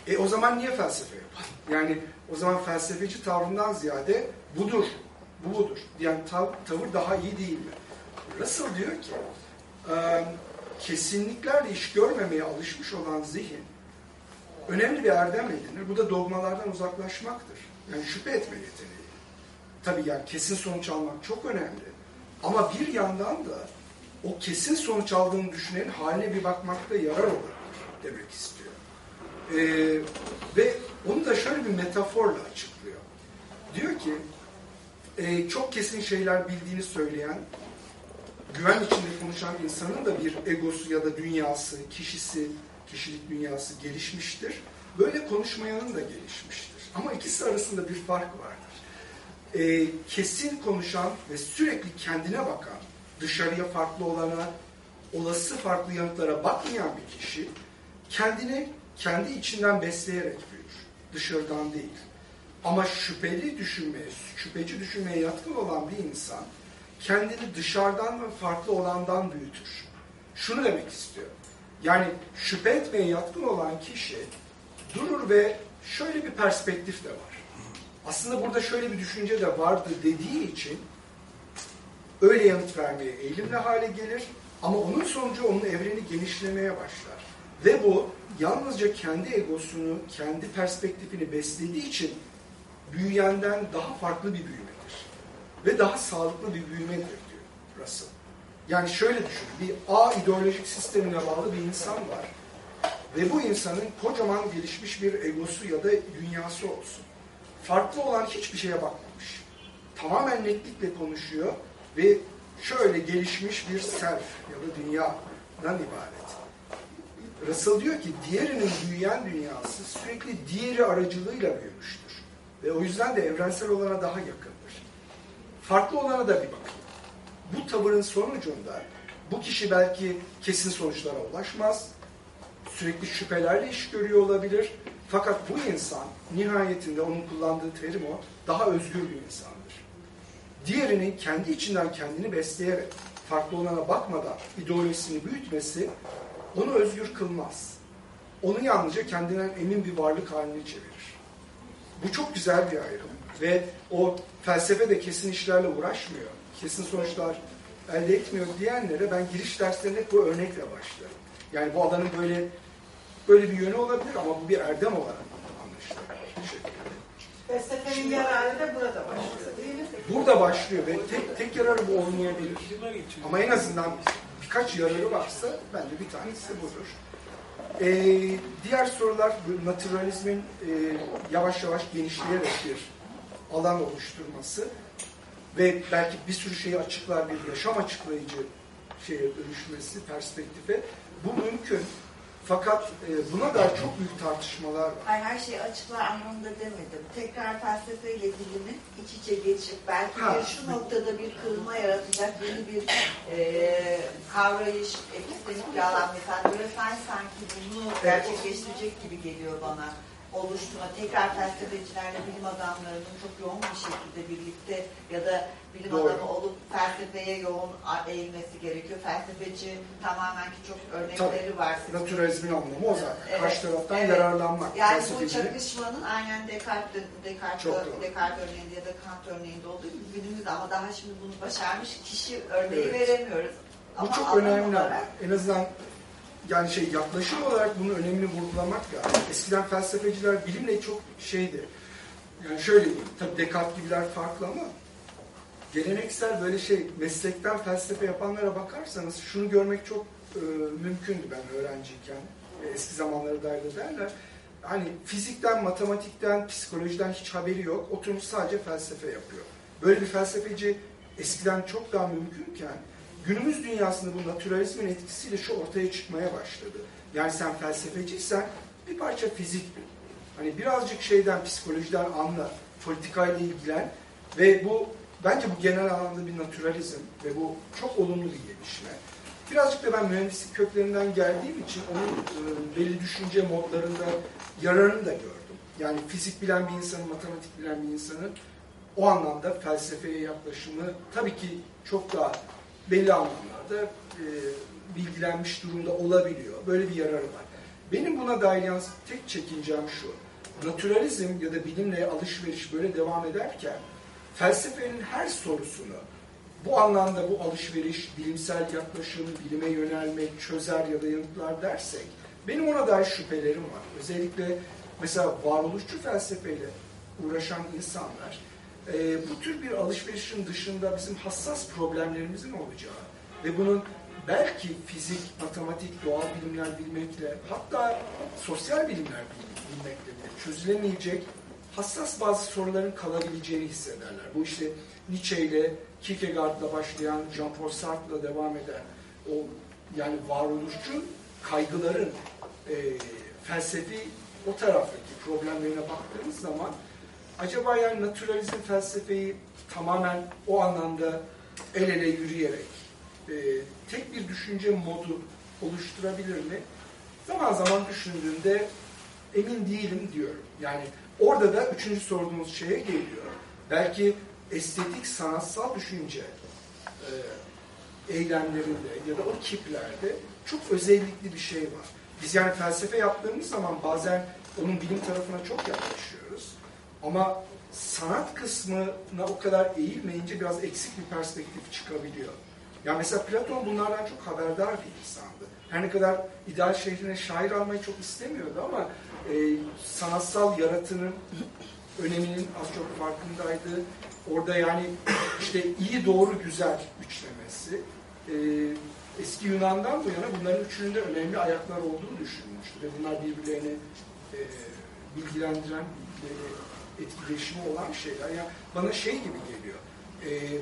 [SPEAKER 1] E o zaman niye felsefe yapalım? Yani o zaman felsefeci tavrından ziyade budur, bu budur diyen tav- tavır daha iyi değil mi? Russell diyor ki, e, kesinliklerle iş görmemeye alışmış olan zihin önemli bir erdem edinir. Bu da dogmalardan uzaklaşmaktır. Yani şüphe etme yeteneği. Tabii yani kesin sonuç almak çok önemli. Ama bir yandan da o kesin sonuç aldığını düşünenin haline bir bakmakta yarar olabilir demek istiyor. Ee, ve onu da şöyle bir metaforla açıklıyor. Diyor ki e, çok kesin şeyler bildiğini söyleyen güven içinde konuşan insanın da bir egosu ya da dünyası, kişisi, kişilik dünyası gelişmiştir. Böyle konuşmayanın da gelişmiştir. Ama ikisi arasında bir fark vardır. Ee, kesin konuşan ve sürekli kendine bakan, dışarıya farklı olana, olası farklı yanıtlara bakmayan bir kişi kendini kendi içinden besleyerek büyür. Dışarıdan değil. Ama şüpheli düşünmeye, şüpheci düşünmeye yatkın olan bir insan kendini dışarıdan ve farklı olandan büyütür. Şunu demek istiyor. Yani şüphe etmeye yatkın olan kişi durur ve şöyle bir perspektif de var. Aslında burada şöyle bir düşünce de vardı dediği için öyle yanıt vermeye eğilimli hale gelir ama onun sonucu onun evreni genişlemeye başlar. Ve bu yalnızca kendi egosunu, kendi perspektifini beslediği için büyüyenden daha farklı bir büyümedir. Ve daha sağlıklı bir büyümedir diyor Russell. Yani şöyle düşün, bir A ideolojik sistemine bağlı bir insan var. Ve bu insanın kocaman gelişmiş bir egosu ya da dünyası olsun. Farklı olan hiçbir şeye bakmamış. Tamamen netlikle konuşuyor ve şöyle gelişmiş bir self ya da dünyadan ibaret. Russell diyor ki diğerinin büyüyen dünyası sürekli diğeri aracılığıyla büyümüştür. Ve o yüzden de evrensel olana daha yakındır. Farklı olana da bir bakın. Bu tavırın sonucunda bu kişi belki kesin sonuçlara ulaşmaz, sürekli şüphelerle iş görüyor olabilir. Fakat bu insan nihayetinde onun kullandığı terim o, daha özgür bir insandır. Diğerinin kendi içinden kendini besleyerek, farklı olana bakmadan ideolojisini büyütmesi onu özgür kılmaz. Onu yalnızca kendinden emin bir varlık haline çevirir. Bu çok güzel bir ayrım. Ve o felsefe de kesin işlerle uğraşmıyor. Kesin sonuçlar elde etmiyor diyenlere ben giriş derslerinde hep bu örnekle başlarım. Yani bu alanın böyle böyle bir yönü olabilir ama bu bir erdem olarak anlaşılır.
[SPEAKER 6] Felsefenin yararı da burada başlıyor değil mi?
[SPEAKER 1] Burada başlıyor ve tek, tek yararı bu olmayabilir. Ama en azından birkaç yararı varsa bence bir tanesi budur. Ee, diğer sorular naturalizmin e, yavaş yavaş genişleyerek bir alan oluşturması ve belki bir sürü şeyi açıklar bir yaşam açıklayıcı şeye dönüşmesi, perspektife. Bu mümkün. Fakat e, buna dair çok büyük tartışmalar var.
[SPEAKER 3] Ay her şeyi açıklar anlamında demedim. Tekrar felsefeyle bilimin iç içe geçip belki
[SPEAKER 1] Ha.
[SPEAKER 3] bir şu noktada bir kırılma yaratacak yeni bir e, kavrayış, epistemik bir alan mesela neuroscience sanki bunu gerçekleştirecek gibi geliyor bana oluşturma. Tekrar felsefecilerle bilim adamlarının çok yoğun bir şekilde birlikte ya da bilim
[SPEAKER 1] Doğru.
[SPEAKER 3] adamı olup felsefeye yoğun eğilmesi gerekiyor. Felsefeci tamamen ki çok örnekleri var. sizin
[SPEAKER 1] Naturalizmin anlamı o zaten.
[SPEAKER 3] Evet,
[SPEAKER 1] Karşı taraftan
[SPEAKER 3] evet.
[SPEAKER 1] yararlanmak.
[SPEAKER 3] Yani bu
[SPEAKER 1] Felsefeci-
[SPEAKER 3] çakışmanın aynen Descartes, Descartes. Descartes örneğinde ya da Kant örneğinde olduğu gibi günümüzde ama daha şimdi bunu başarmış kişi örneği
[SPEAKER 1] Evet.
[SPEAKER 3] veremiyoruz.
[SPEAKER 1] Bu
[SPEAKER 3] Ama
[SPEAKER 1] çok önemli.
[SPEAKER 3] olarak-
[SPEAKER 1] En azından yani şey yaklaşım olarak bunun önemini vurgulamak lazım. Eskiden felsefeciler bilimle çok şeydi. Yani şöyle tabii Descartes gibiler farklı ama geleneksel böyle şey meslekten felsefe yapanlara bakarsanız şunu görmek çok e, mümkündü ben öğrenciyken. E, eski zamanlara dair de derler. Hani fizikten, matematikten, psikolojiden hiç haberi yok. Oturmuş sadece felsefe yapıyor. Böyle bir felsefeci eskiden çok daha mümkünken günümüz dünyasında bu naturalizmin etkisiyle şu ortaya çıkmaya başladı. Yani sen felsefeciysen bir parça fizik. Hani birazcık şeyden, psikolojiden anla, politikayla ilgilen ve bu bence bu genel anlamda bir naturalizm ve bu çok olumlu bir gelişme. Birazcık da ben mühendislik köklerinden geldiğim için onun e, belli düşünce modlarında yararını da gördüm. Yani fizik bilen bir insanın, matematik bilen bir insanın o anlamda felsefeye yaklaşımı tabii ki çok daha belli anlamlarda e, bilgilenmiş durumda olabiliyor. Böyle bir yararı var. Benim buna dair yalnız tek çekincem şu. Naturalizm ya da bilimle alışveriş böyle devam ederken felsefenin her sorusunu bu anlamda bu alışveriş, bilimsel yaklaşım, bilime yönelmek, çözer ya da yanıtlar dersek benim ona dair şüphelerim var. Özellikle mesela varoluşçu felsefeyle uğraşan insanlar e, bu tür bir alışverişin dışında bizim hassas problemlerimizin olacağı ve bunun belki fizik, matematik, doğal bilimler bilmekle hatta sosyal bilimler bil- bilmekle bile çözülemeyecek hassas bazı soruların kalabileceğini hissederler. Bu işte Nietzsche ile Kierkegaard'la başlayan, Jean-Paul Sartre'la devam eden o yani varoluşçu kaygıların e, felsefi o taraftaki problemlerine baktığımız zaman acaba yani naturalizm felsefeyi tamamen o anlamda el ele yürüyerek e, tek bir düşünce modu oluşturabilir mi? Zaman zaman düşündüğümde emin değilim diyorum. Yani orada da üçüncü sorduğumuz şeye geliyor. Belki estetik, sanatsal düşünce e, eylemlerinde ya da o kiplerde çok özellikli bir şey var. Biz yani felsefe yaptığımız zaman bazen onun bilim tarafına çok yaklaşıyoruz. Ama sanat kısmına o kadar eğilmeyince biraz eksik bir perspektif çıkabiliyor. Ya mesela Platon bunlardan çok haberdar bir insandı. Her ne kadar ideal şehrine şair almayı çok istemiyordu ama e, sanatsal yaratının öneminin az çok farkındaydı. Orada yani işte iyi doğru güzel üçlemesi. E, eski Yunan'dan bu yana bunların üçünün de önemli ayaklar olduğunu düşünmüştü. Ve bunlar birbirlerini e, bilgilendiren, birbirleri etkileşimi olan şeyler. Yani bana şey gibi geliyor. E,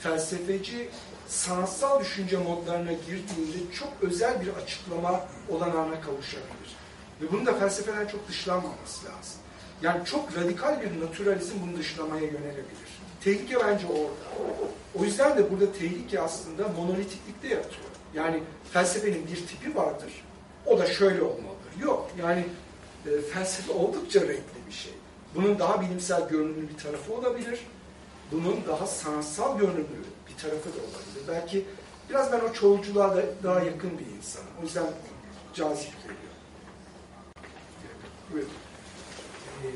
[SPEAKER 1] felsefeci sanatsal düşünce modlarına girdiğinde çok özel bir açıklama olanağına kavuşabilir. Ve bunun da felsefeden çok dışlanmaması lazım. Yani çok radikal bir naturalizm bunu dışlamaya yönelebilir. Tehlike bence orada. O yüzden de burada tehlike aslında monolitiklikte yatıyor. Yani felsefenin bir tipi vardır. O da şöyle olmalıdır. Yok. Yani e, felsefe oldukça renkli bir şey. Bunun daha bilimsel görünümlü bir tarafı olabilir. Bunun daha sanatsal görünümlü bir tarafı da olabilir. Belki biraz ben o çoğulculuğa da daha yakın bir insanım. O yüzden cazip geliyor. Buyurun.
[SPEAKER 8] Ee,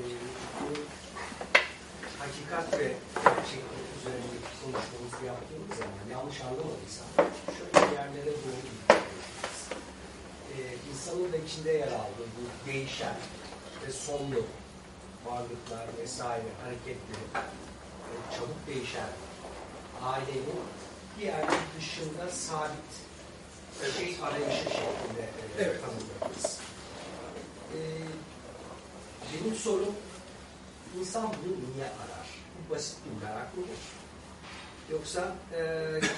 [SPEAKER 8] hakikat ve gerçeklik üzerine konuşmamızı yaptığımız zaman yanlış anlamadıysam şöyle yerlere doğru gidiyoruz. Ee, insanın da içinde yer aldığı bu değişen ve sonlu varlıklar vesaire hareketleri e, çabuk değişen ailenin yerlik dışında sabit e, şey arayışı şeklinde e,
[SPEAKER 1] Evet.
[SPEAKER 8] tanımlarız. Ee, benim sorum, insan bunu niye arar? Bu basit bir merak mıdır? Yoksa e,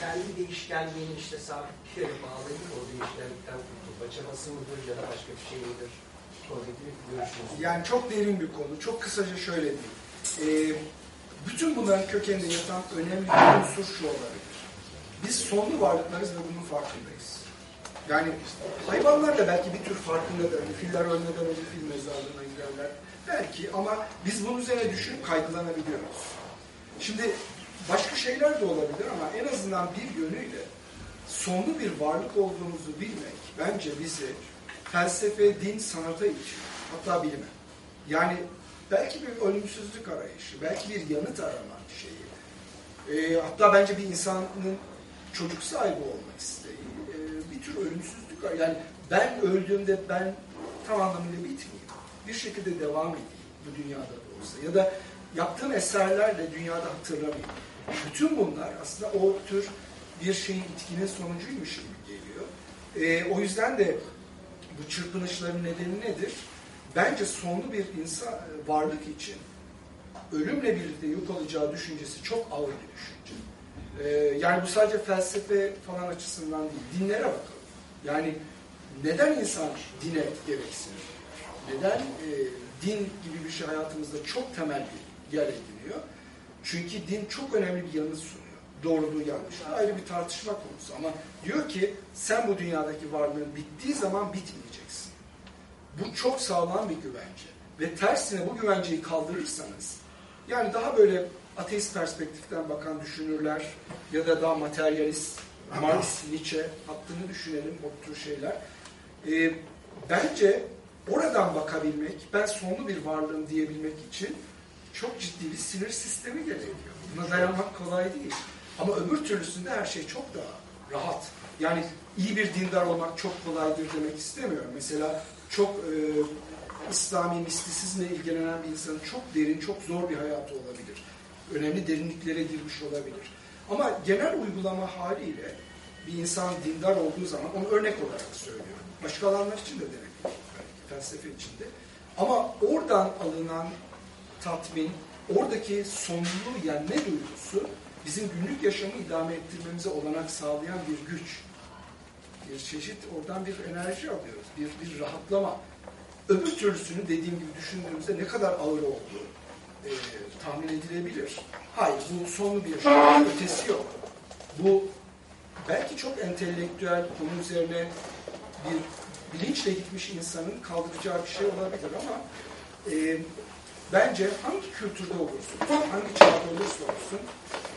[SPEAKER 8] kendi değişkenliğini işte sabit bir yere bağlayıp o değişkenlikten kurtulma çabası mıdır ya da başka bir şey midir?
[SPEAKER 1] Yani çok derin bir konu. Çok kısaca şöyle diyeyim. Ee, bütün bunların kökeninde yatan önemli bir unsur şu olabilir. Biz sonlu varlıklarız ve bunun farkındayız. Yani hayvanlar da belki bir tür farkındadır. Hani filler ölmeden önce fil mezarlığına giderler. Belki ama biz bunun üzerine düşünüp kaygılanabiliyoruz. Şimdi başka şeyler de olabilir ama en azından bir yönüyle sonlu bir varlık olduğumuzu bilmek bence bizi felsefe, din, sanata için hatta bilime yani belki bir ölümsüzlük arayışı, belki bir yanıt arama şeyi e, hatta bence bir insanın çocuk sahibi olmak isteği e, bir tür ölümsüzlük. Yani ben öldüğümde ben tam anlamıyla bitmeyeyim. Bir şekilde devam edeyim bu dünyada da olsa. Ya da yaptığım eserlerle dünyada hatırlamayayım. Bütün bunlar aslında o tür bir şeyin itkinin sonucuymuş gibi geliyor. E, o yüzden de bu çırpınışların nedeni nedir? Bence sonlu bir insan varlık için ölümle birlikte yok olacağı düşüncesi çok ağır bir düşünce. Ee, yani bu sadece felsefe falan açısından değil, dinlere bakalım. Yani neden insan dine gereksinir? Neden e, din gibi bir şey hayatımızda çok temel bir yer ediniyor? Çünkü din çok önemli bir yanıt sunuyor. Doğruluğu yanlışlığı ayrı bir tartışma konusu ama diyor ki sen bu dünyadaki varlığın bittiği zaman bitmeyeceksin. Bu çok sağlam bir güvence. Ve tersine bu güvenceyi kaldırırsanız yani daha böyle ateist perspektiften bakan düşünürler ya da daha materyalist Marx, Nietzsche hattını düşünelim o tür şeyler. Ee, bence oradan bakabilmek, ben sonlu bir varlığım diyebilmek için çok ciddi bir sinir sistemi gerekiyor. Buna dayanmak kolay değil. Ama öbür türlüsünde her şey çok daha rahat. Yani iyi bir dindar olmak çok kolaydır demek istemiyorum. Mesela çok e, İslami mistisizmle ilgilenen bir insanın çok derin, çok zor bir hayatı olabilir. Önemli derinliklere girmiş olabilir. Ama genel uygulama haliyle bir insan dindar olduğu zaman onu örnek olarak söylüyorum. Başka için de demek belki, felsefe için de. Ama oradan alınan tatmin, oradaki sonluluğu yenme duygusu bizim günlük yaşamı idame ettirmemize olanak sağlayan bir güç. Bir çeşit oradan bir enerji alıyoruz, bir, bir rahatlama. Öbür türlüsünü dediğim gibi düşündüğümüzde ne kadar ağır olduğu e, tahmin edilebilir. Hayır, bu sonlu bir şey, ötesi yok. Bu belki çok entelektüel, konu üzerine bir bilinçle gitmiş insanın kaldıracağı bir şey olabilir ama e, bence hangi kültürde olursun, hangi çağda olursa olsun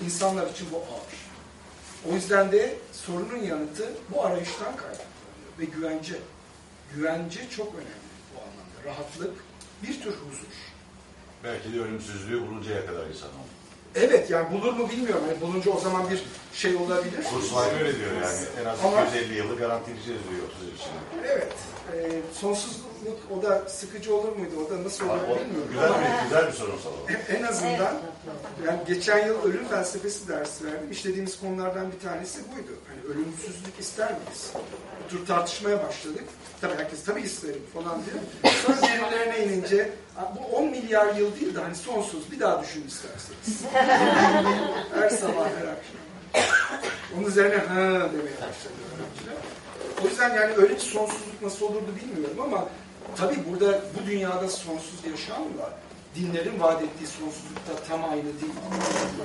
[SPEAKER 1] insanlar için bu ağır. O yüzden de sorunun yanıtı bu arayıştan kaynaklanıyor ve güvence. Güvence çok önemli bu anlamda. Rahatlık, bir tür huzur.
[SPEAKER 4] Belki de ölümsüzlüğü buluncaya kadar insan oldu.
[SPEAKER 1] Evet yani bulur mu bilmiyorum. Yani bulunca o zaman bir şey olabilir.
[SPEAKER 4] Kurslar öyle diyor yani. En az
[SPEAKER 1] Ama-
[SPEAKER 4] 250 yılı garantileyeceğiz diyor 30 yıl içinde.
[SPEAKER 1] Evet. E, sonsuzluk o da sıkıcı olur muydu? O da nasıl olur
[SPEAKER 4] o
[SPEAKER 1] bilmiyorum.
[SPEAKER 4] güzel
[SPEAKER 1] Ama
[SPEAKER 4] bir, güzel bir sorunsal alan.
[SPEAKER 1] en azından yani geçen yıl ölüm felsefesi dersi verdim. İşlediğimiz konulardan bir tanesi buydu. Ölümsüzlük ister miyiz? Bu tür tartışmaya başladık. Tabii herkes tabii isterim falan diyor. Sonra derinlerine inince "Aa, bu 10 milyar yıl değil de hani sonsuz bir daha düşün isterseniz. her sabah her akşam. Onun üzerine ha demeye başladı öğrenciler. O yüzden yani öyle bir sonsuzluk nasıl olurdu bilmiyorum ama tabii burada bu dünyada sonsuz yaşamla dinlerin vaat ettiği sonsuzluk da tam aynı değil.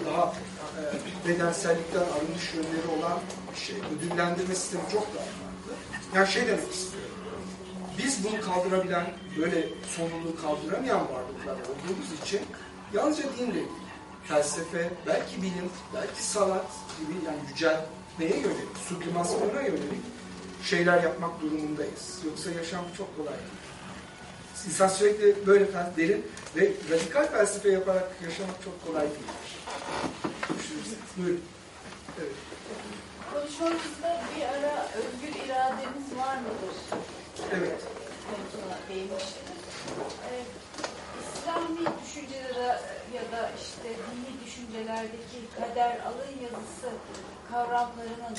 [SPEAKER 1] Daha e, bedensellikten arınmış yönleri olan şey. Ödüllendirme sistemi çok daha farklı. Yani şey demek istiyorum. Biz bunu kaldırabilen, böyle sonluluğu kaldıramayan varlıklar olduğumuz için yalnızca dinle değil, felsefe, belki bilim, belki sanat gibi yani yüceltmeye yönelik, sublimasyona yönelik şeyler yapmak durumundayız. Yoksa yaşam çok kolay değil. İnsan sürekli böyle derin ve radikal felsefe yaparak yaşamak çok kolay değildir. Düşünürseniz. Buyurun. Evet.
[SPEAKER 6] Konuşmamızda bir ara özgür irademiz var mıdır?
[SPEAKER 1] Evet.
[SPEAKER 6] konusuna değinmiştiniz. Ee, İslami düşüncelere ya da işte dini düşüncelerdeki kader alın yazısı kavramlarının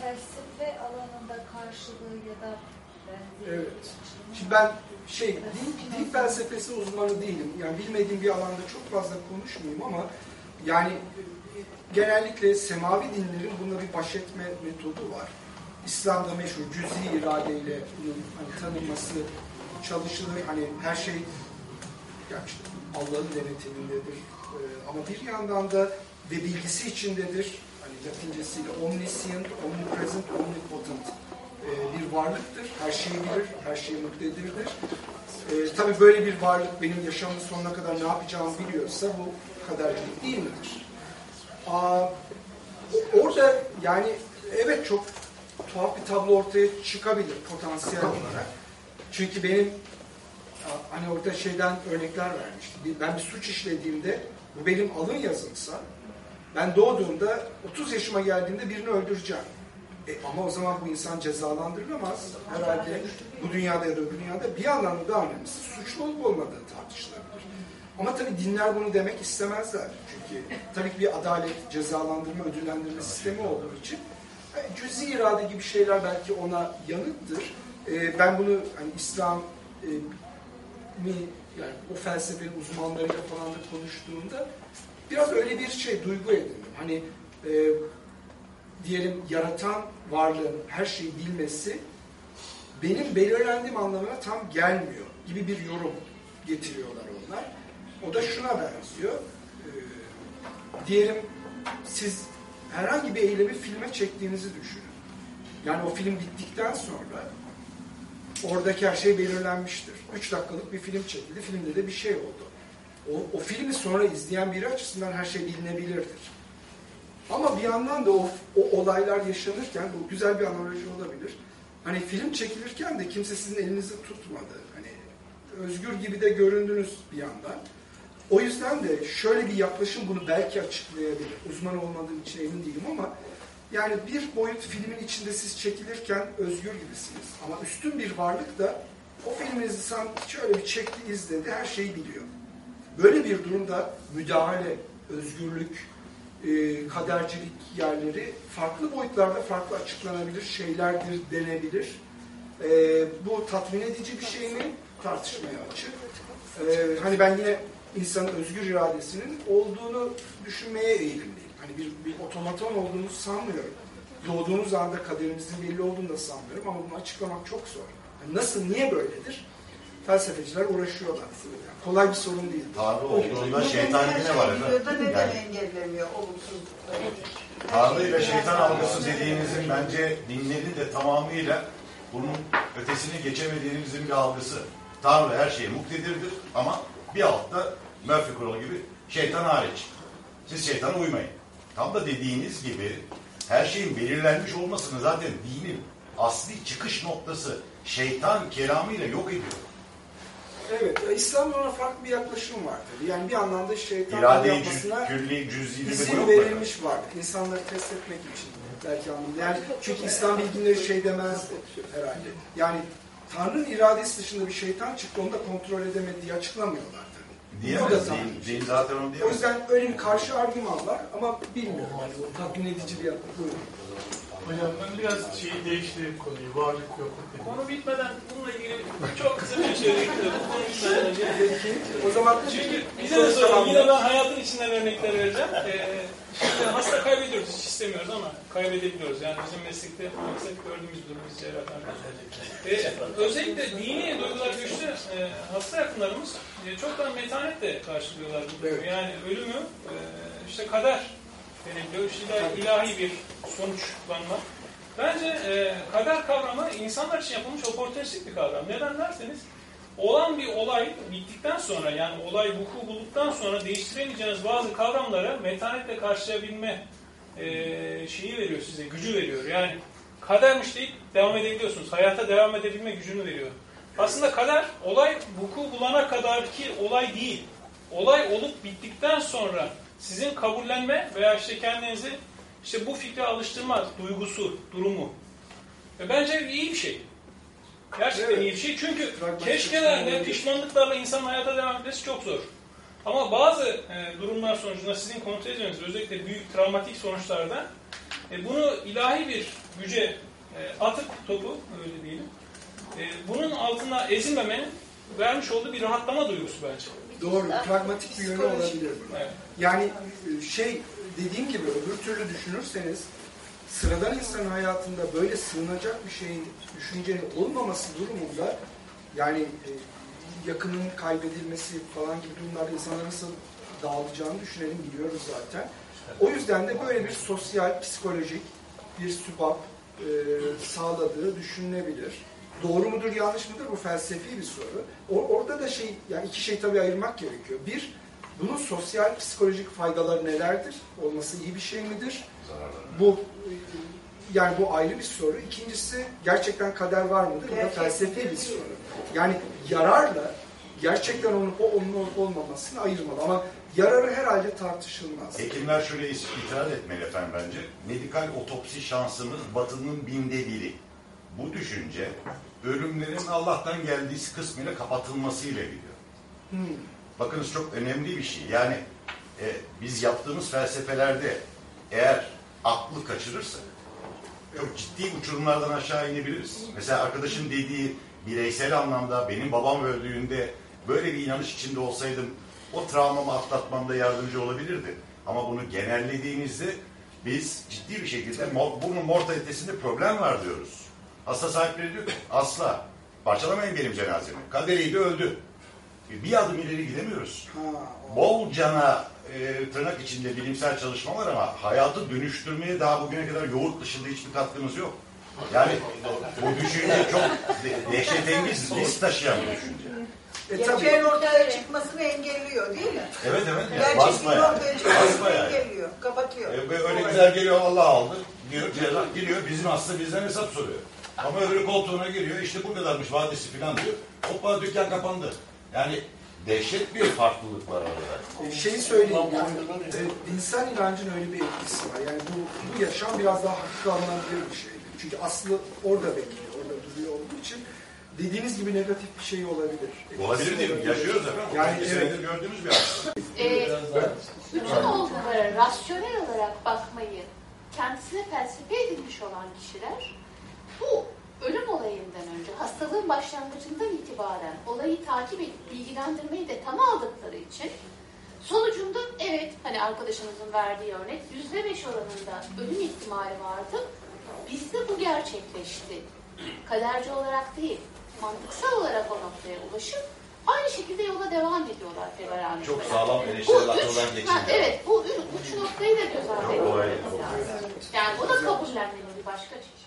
[SPEAKER 6] felsefe alanında karşılığı ya da benzeri
[SPEAKER 1] Evet. Şimdi ben şey, din, din felsefesi uzmanı değilim. Yani bilmediğim bir alanda çok fazla konuşmayayım ama yani e, genellikle semavi dinlerin bunda bir baş etme metodu var. İslam'da meşhur cüzi iradeyle bunun hani tanınması çalışılır. Hani her şey yani işte Allah'ın denetimindedir. Ee, ama bir yandan da ve bilgisi içindedir. Hani latincesiyle omniscient, omnipresent, omnipotent bir varlıktır. Her şeyi bilir, her şeyi muktedirdir. Ee, tabii böyle bir varlık benim yaşamın sonuna kadar ne yapacağımı biliyorsa bu kadercilik değil midir? Aa, orada yani evet çok tuhaf bir tablo ortaya çıkabilir potansiyel olarak. Çünkü benim hani orada şeyden örnekler vermiştim. Ben bir suç işlediğimde bu benim alın yazımsa ben doğduğumda 30 yaşıma geldiğimde birini öldüreceğim. E, ama o zaman bu insan cezalandırılamaz. Herhalde bu dünyada ya da öbür dünyada bir yandan da daha önemlisi suçlu olup olmadığı tartışılabilir. Ama tabii dinler bunu demek istemezler. Çünkü tabii ki bir adalet, cezalandırma, ödüllendirme sistemi olduğu için yani cüzi irade gibi şeyler belki ona yanıttır. E, ben bunu hani İslam e, mi yani o felsefenin uzmanlarıyla falan da konuştuğumda biraz öyle bir şey duygu edindim. Hani e, diyelim yaratan varlığın her şeyi bilmesi benim belirlendiğim anlamına tam gelmiyor gibi bir yorum getiriyorlar onlar. O da şuna benziyor. E, diyelim siz herhangi bir eylemi filme çektiğinizi düşünün. Yani o film bittikten sonra oradaki her şey belirlenmiştir. Üç dakikalık bir film çekildi. Filmde de bir şey oldu. O, o filmi sonra izleyen biri açısından her şey bilinebilirdir. Ama bir yandan da o, o olaylar yaşanırken, bu güzel bir analoji olabilir. Hani film çekilirken de kimse sizin elinizi tutmadı. Hani özgür gibi de göründünüz bir yandan. O yüzden de şöyle bir yaklaşım bunu belki açıklayabilir. Uzman olmadığım için emin değilim ama yani bir boyut filmin içinde siz çekilirken özgür gibisiniz. Ama üstün bir varlık da o filminizi sanki şöyle bir çekti, izledi, her şeyi biliyor. Böyle bir durumda müdahale, özgürlük, e, kadercilik yerleri farklı boyutlarda farklı açıklanabilir şeylerdir denebilir. E, bu tatmin edici bir şey mi? Tartışmaya açık. E, hani ben yine insanın özgür iradesinin olduğunu düşünmeye eğilimliyim. Hani bir, bir otomaton olduğunu sanmıyorum. Doğduğumuz anda kaderimizin belli olduğunu da sanmıyorum ama bunu açıklamak çok zor. Yani nasıl, niye böyledir? Felsefeciler uğraşıyorlar. Yani kolay bir sorun değil.
[SPEAKER 4] Tanrı olduğunda şeytan ne var
[SPEAKER 3] neden
[SPEAKER 4] Yani
[SPEAKER 3] engellemiyor olumsuzlukları?
[SPEAKER 4] Tanrı ile şeytan algısı dediğimizin bence dinleri de tamamıyla bunun ötesini geçemediğimizin bir algısı. Tanrı her şeye muktedirdir ama bir altta Murphy kuralı gibi şeytan hariç. Siz şeytana uymayın. Tam da dediğiniz gibi her şeyin belirlenmiş olmasını zaten dinin asli çıkış noktası şeytan kelamıyla yok ediyor.
[SPEAKER 1] Evet, İslam'ın ona farklı bir yaklaşım var tabii. Yani bir anlamda şeytan
[SPEAKER 4] İrade-i cüz, cüz'i
[SPEAKER 1] izin verilmiş vardı. İnsanları test etmek için belki anlamda. Yani çünkü İslam bilginleri şey demezdi herhalde. Yani Tanrı'nın iradesi dışında bir şeytan çıktı onu da kontrol edemedi diye açıklamıyorlar tabii. Bu da
[SPEAKER 4] Diyemez.
[SPEAKER 1] Tanrı.
[SPEAKER 4] Din, din zaten onu
[SPEAKER 1] O
[SPEAKER 4] diyemez.
[SPEAKER 1] yüzden öyle bir karşı argüman var ama bilmiyorum. Yani o tatmin edici bir yaklaşım.
[SPEAKER 9] Hocam ben biraz şeyi değiştireyim konuyu. Varlık yokluk dedim.
[SPEAKER 2] Konu bitmeden bununla ilgili çok kısa bir şey ekledim. Konu bitmeden önce.
[SPEAKER 1] Peki, o zaman
[SPEAKER 2] Çünkü bize de sorun. Yine ben hayatın içinden örnekler vereceğim. Ee, şimdi hasta kaybediyoruz. Hiç istemiyoruz ama kaybedebiliyoruz. Yani bizim meslekte maalesef gördüğümüz bir durum biz cerrahlarda. Ee, özellikle dini duygular güçlü e, hasta yakınlarımız e, çok daha metanetle karşılıyorlar bu durumu.
[SPEAKER 1] Evet.
[SPEAKER 2] Yani ölümü e, işte kader deniliyor. İşte ilahi, bir sonuçlanma. Bence e, kader kavramı insanlar için yapılmış oportunistik bir kavram. Neden derseniz olan bir olay bittikten sonra yani olay vuku bulduktan sonra değiştiremeyeceğiniz bazı kavramlara metanetle karşılayabilme e, şeyi veriyor size, gücü veriyor. Yani kadermiş deyip devam edebiliyorsunuz. Hayata devam edebilme gücünü veriyor. Aslında kader olay vuku bulana kadarki olay değil. Olay olup bittikten sonra sizin kabullenme veya işte kendinizi işte bu fikre alıştırma duygusu, durumu. Ve bence iyi bir şey. Gerçekten
[SPEAKER 1] Evet.
[SPEAKER 2] iyi bir şey. Çünkü keşkelerle,
[SPEAKER 1] olabilir.
[SPEAKER 2] pişmanlıklarla insanın hayata devam etmesi çok zor. Ama bazı e, durumlar sonucunda sizin kontrol edeceğiniz özellikle büyük travmatik sonuçlarda e, bunu ilahi bir güce e, atıp topu öyle diyelim. E, bunun altına ezilmemenin vermiş olduğu bir rahatlama duygusu bence.
[SPEAKER 1] Doğru, pragmatik bir yönü olabilir.
[SPEAKER 2] Evet.
[SPEAKER 1] Yani e, şey dediğim gibi öbür türlü düşünürseniz sıradan insan hayatında böyle sığınacak bir şeyin düşüncenin olmaması durumunda yani e, yakının kaybedilmesi falan gibi durumlarda insanların nasıl dağılacağını düşünelim biliyoruz zaten. O yüzden de böyle bir sosyal, psikolojik bir sübap e, sağladığı düşünülebilir. Doğru mudur, yanlış mıdır? Bu felsefi bir soru. O- orada da şey, yani iki şey tabii ayırmak gerekiyor. Bir, bunun sosyal, psikolojik faydaları nelerdir? Olması iyi bir şey midir? Bu e, yani bu ayrı bir soru. İkincisi gerçekten kader var mıdır? Bu da felsefi bir soru. Yani yararla gerçekten onun o onun olup olmamasını ayırmalı ama yararı herhalde tartışılmaz.
[SPEAKER 4] Hekimler şöyle itiraz etmeli efendim bence. Medikal otopsi şansımız batının binde biri. Bu düşünce ölümlerin Allah'tan geldiği kısmıyla kapatılmasıyla gidiyor.
[SPEAKER 1] Hmm.
[SPEAKER 4] Bakınız çok önemli bir şey. Yani e, biz yaptığımız felsefelerde eğer aklı kaçırırsak çok ciddi uçurumlardan aşağı inebiliriz. Mesela arkadaşın dediği bireysel anlamda benim babam öldüğünde böyle bir inanış içinde olsaydım o travmamı atlatmamda yardımcı olabilirdi. Ama bunu genellediğimizde biz ciddi bir şekilde bunun mortalitesinde problem var diyoruz. Hasta sahipleri diyor asla parçalamayın benim cenazemi. Kaderiydi öldü. Bir adım ileri gidemiyoruz.
[SPEAKER 1] Ha, o-
[SPEAKER 4] Bol cana e, tırnak içinde bilimsel çalışma var ama hayatı dönüştürmeye daha bugüne kadar yoğurt dışında hiçbir katkımız yok. Yani bu düşünce çok de, dehşetengiz risk taşıyan bir düşünce.
[SPEAKER 1] E tabii.
[SPEAKER 10] Gerçeğin ortaya çıkmasını engelliyor değil mi?
[SPEAKER 4] Evet evet. Yani
[SPEAKER 10] Gerçeğin ortaya çıkmasını engelliyor, kapatıyor.
[SPEAKER 4] E, güzel geliyor Allah aldı. Diyor, cerrah giriyor bizim hasta bizden hesap soruyor. Ama öbürü koltuğuna giriyor işte bu kadarmış vadesi falan diyor. Hoppa dükkan kapandı. Yani dehşet bir farklılık var arada.
[SPEAKER 1] E, Şeyi söyleyeyim yani e, insan inancın öyle bir etkisi var. Yani bu, bu yaşam biraz daha hakiki alınabilir bir şey. Çünkü aslı orada bekliyor, orada duruyor olduğu için dediğiniz gibi negatif bir şey olabilir.
[SPEAKER 4] Olabilir değil mi? Yaşıyoruz efendim.
[SPEAKER 1] Yani evet.
[SPEAKER 4] senedir gördüğümüz bir hasta.
[SPEAKER 7] Ee, bütün olgulara rasyonel olarak bakmayı kendisine felsefe edilmiş olan kişiler bu ölüm olayından önce hastalığın başlangıcından itibaren olayı takip edip bilgilendirmeyi de tam aldıkları için sonucunda evet hani arkadaşımızın verdiği örnek yüzde beş oranında ölüm ihtimali vardı. Bizde bu gerçekleşti. Kaderci olarak değil, mantıksal olarak o noktaya ulaşıp aynı şekilde yola devam ediyorlar fevkalade.
[SPEAKER 4] Çok sağlam akıldan geçince.
[SPEAKER 7] Ha, Evet, bu üç, noktayı da göz ardı etmemiz lazım. Yani bu da kabullenmenin bir başka tersi.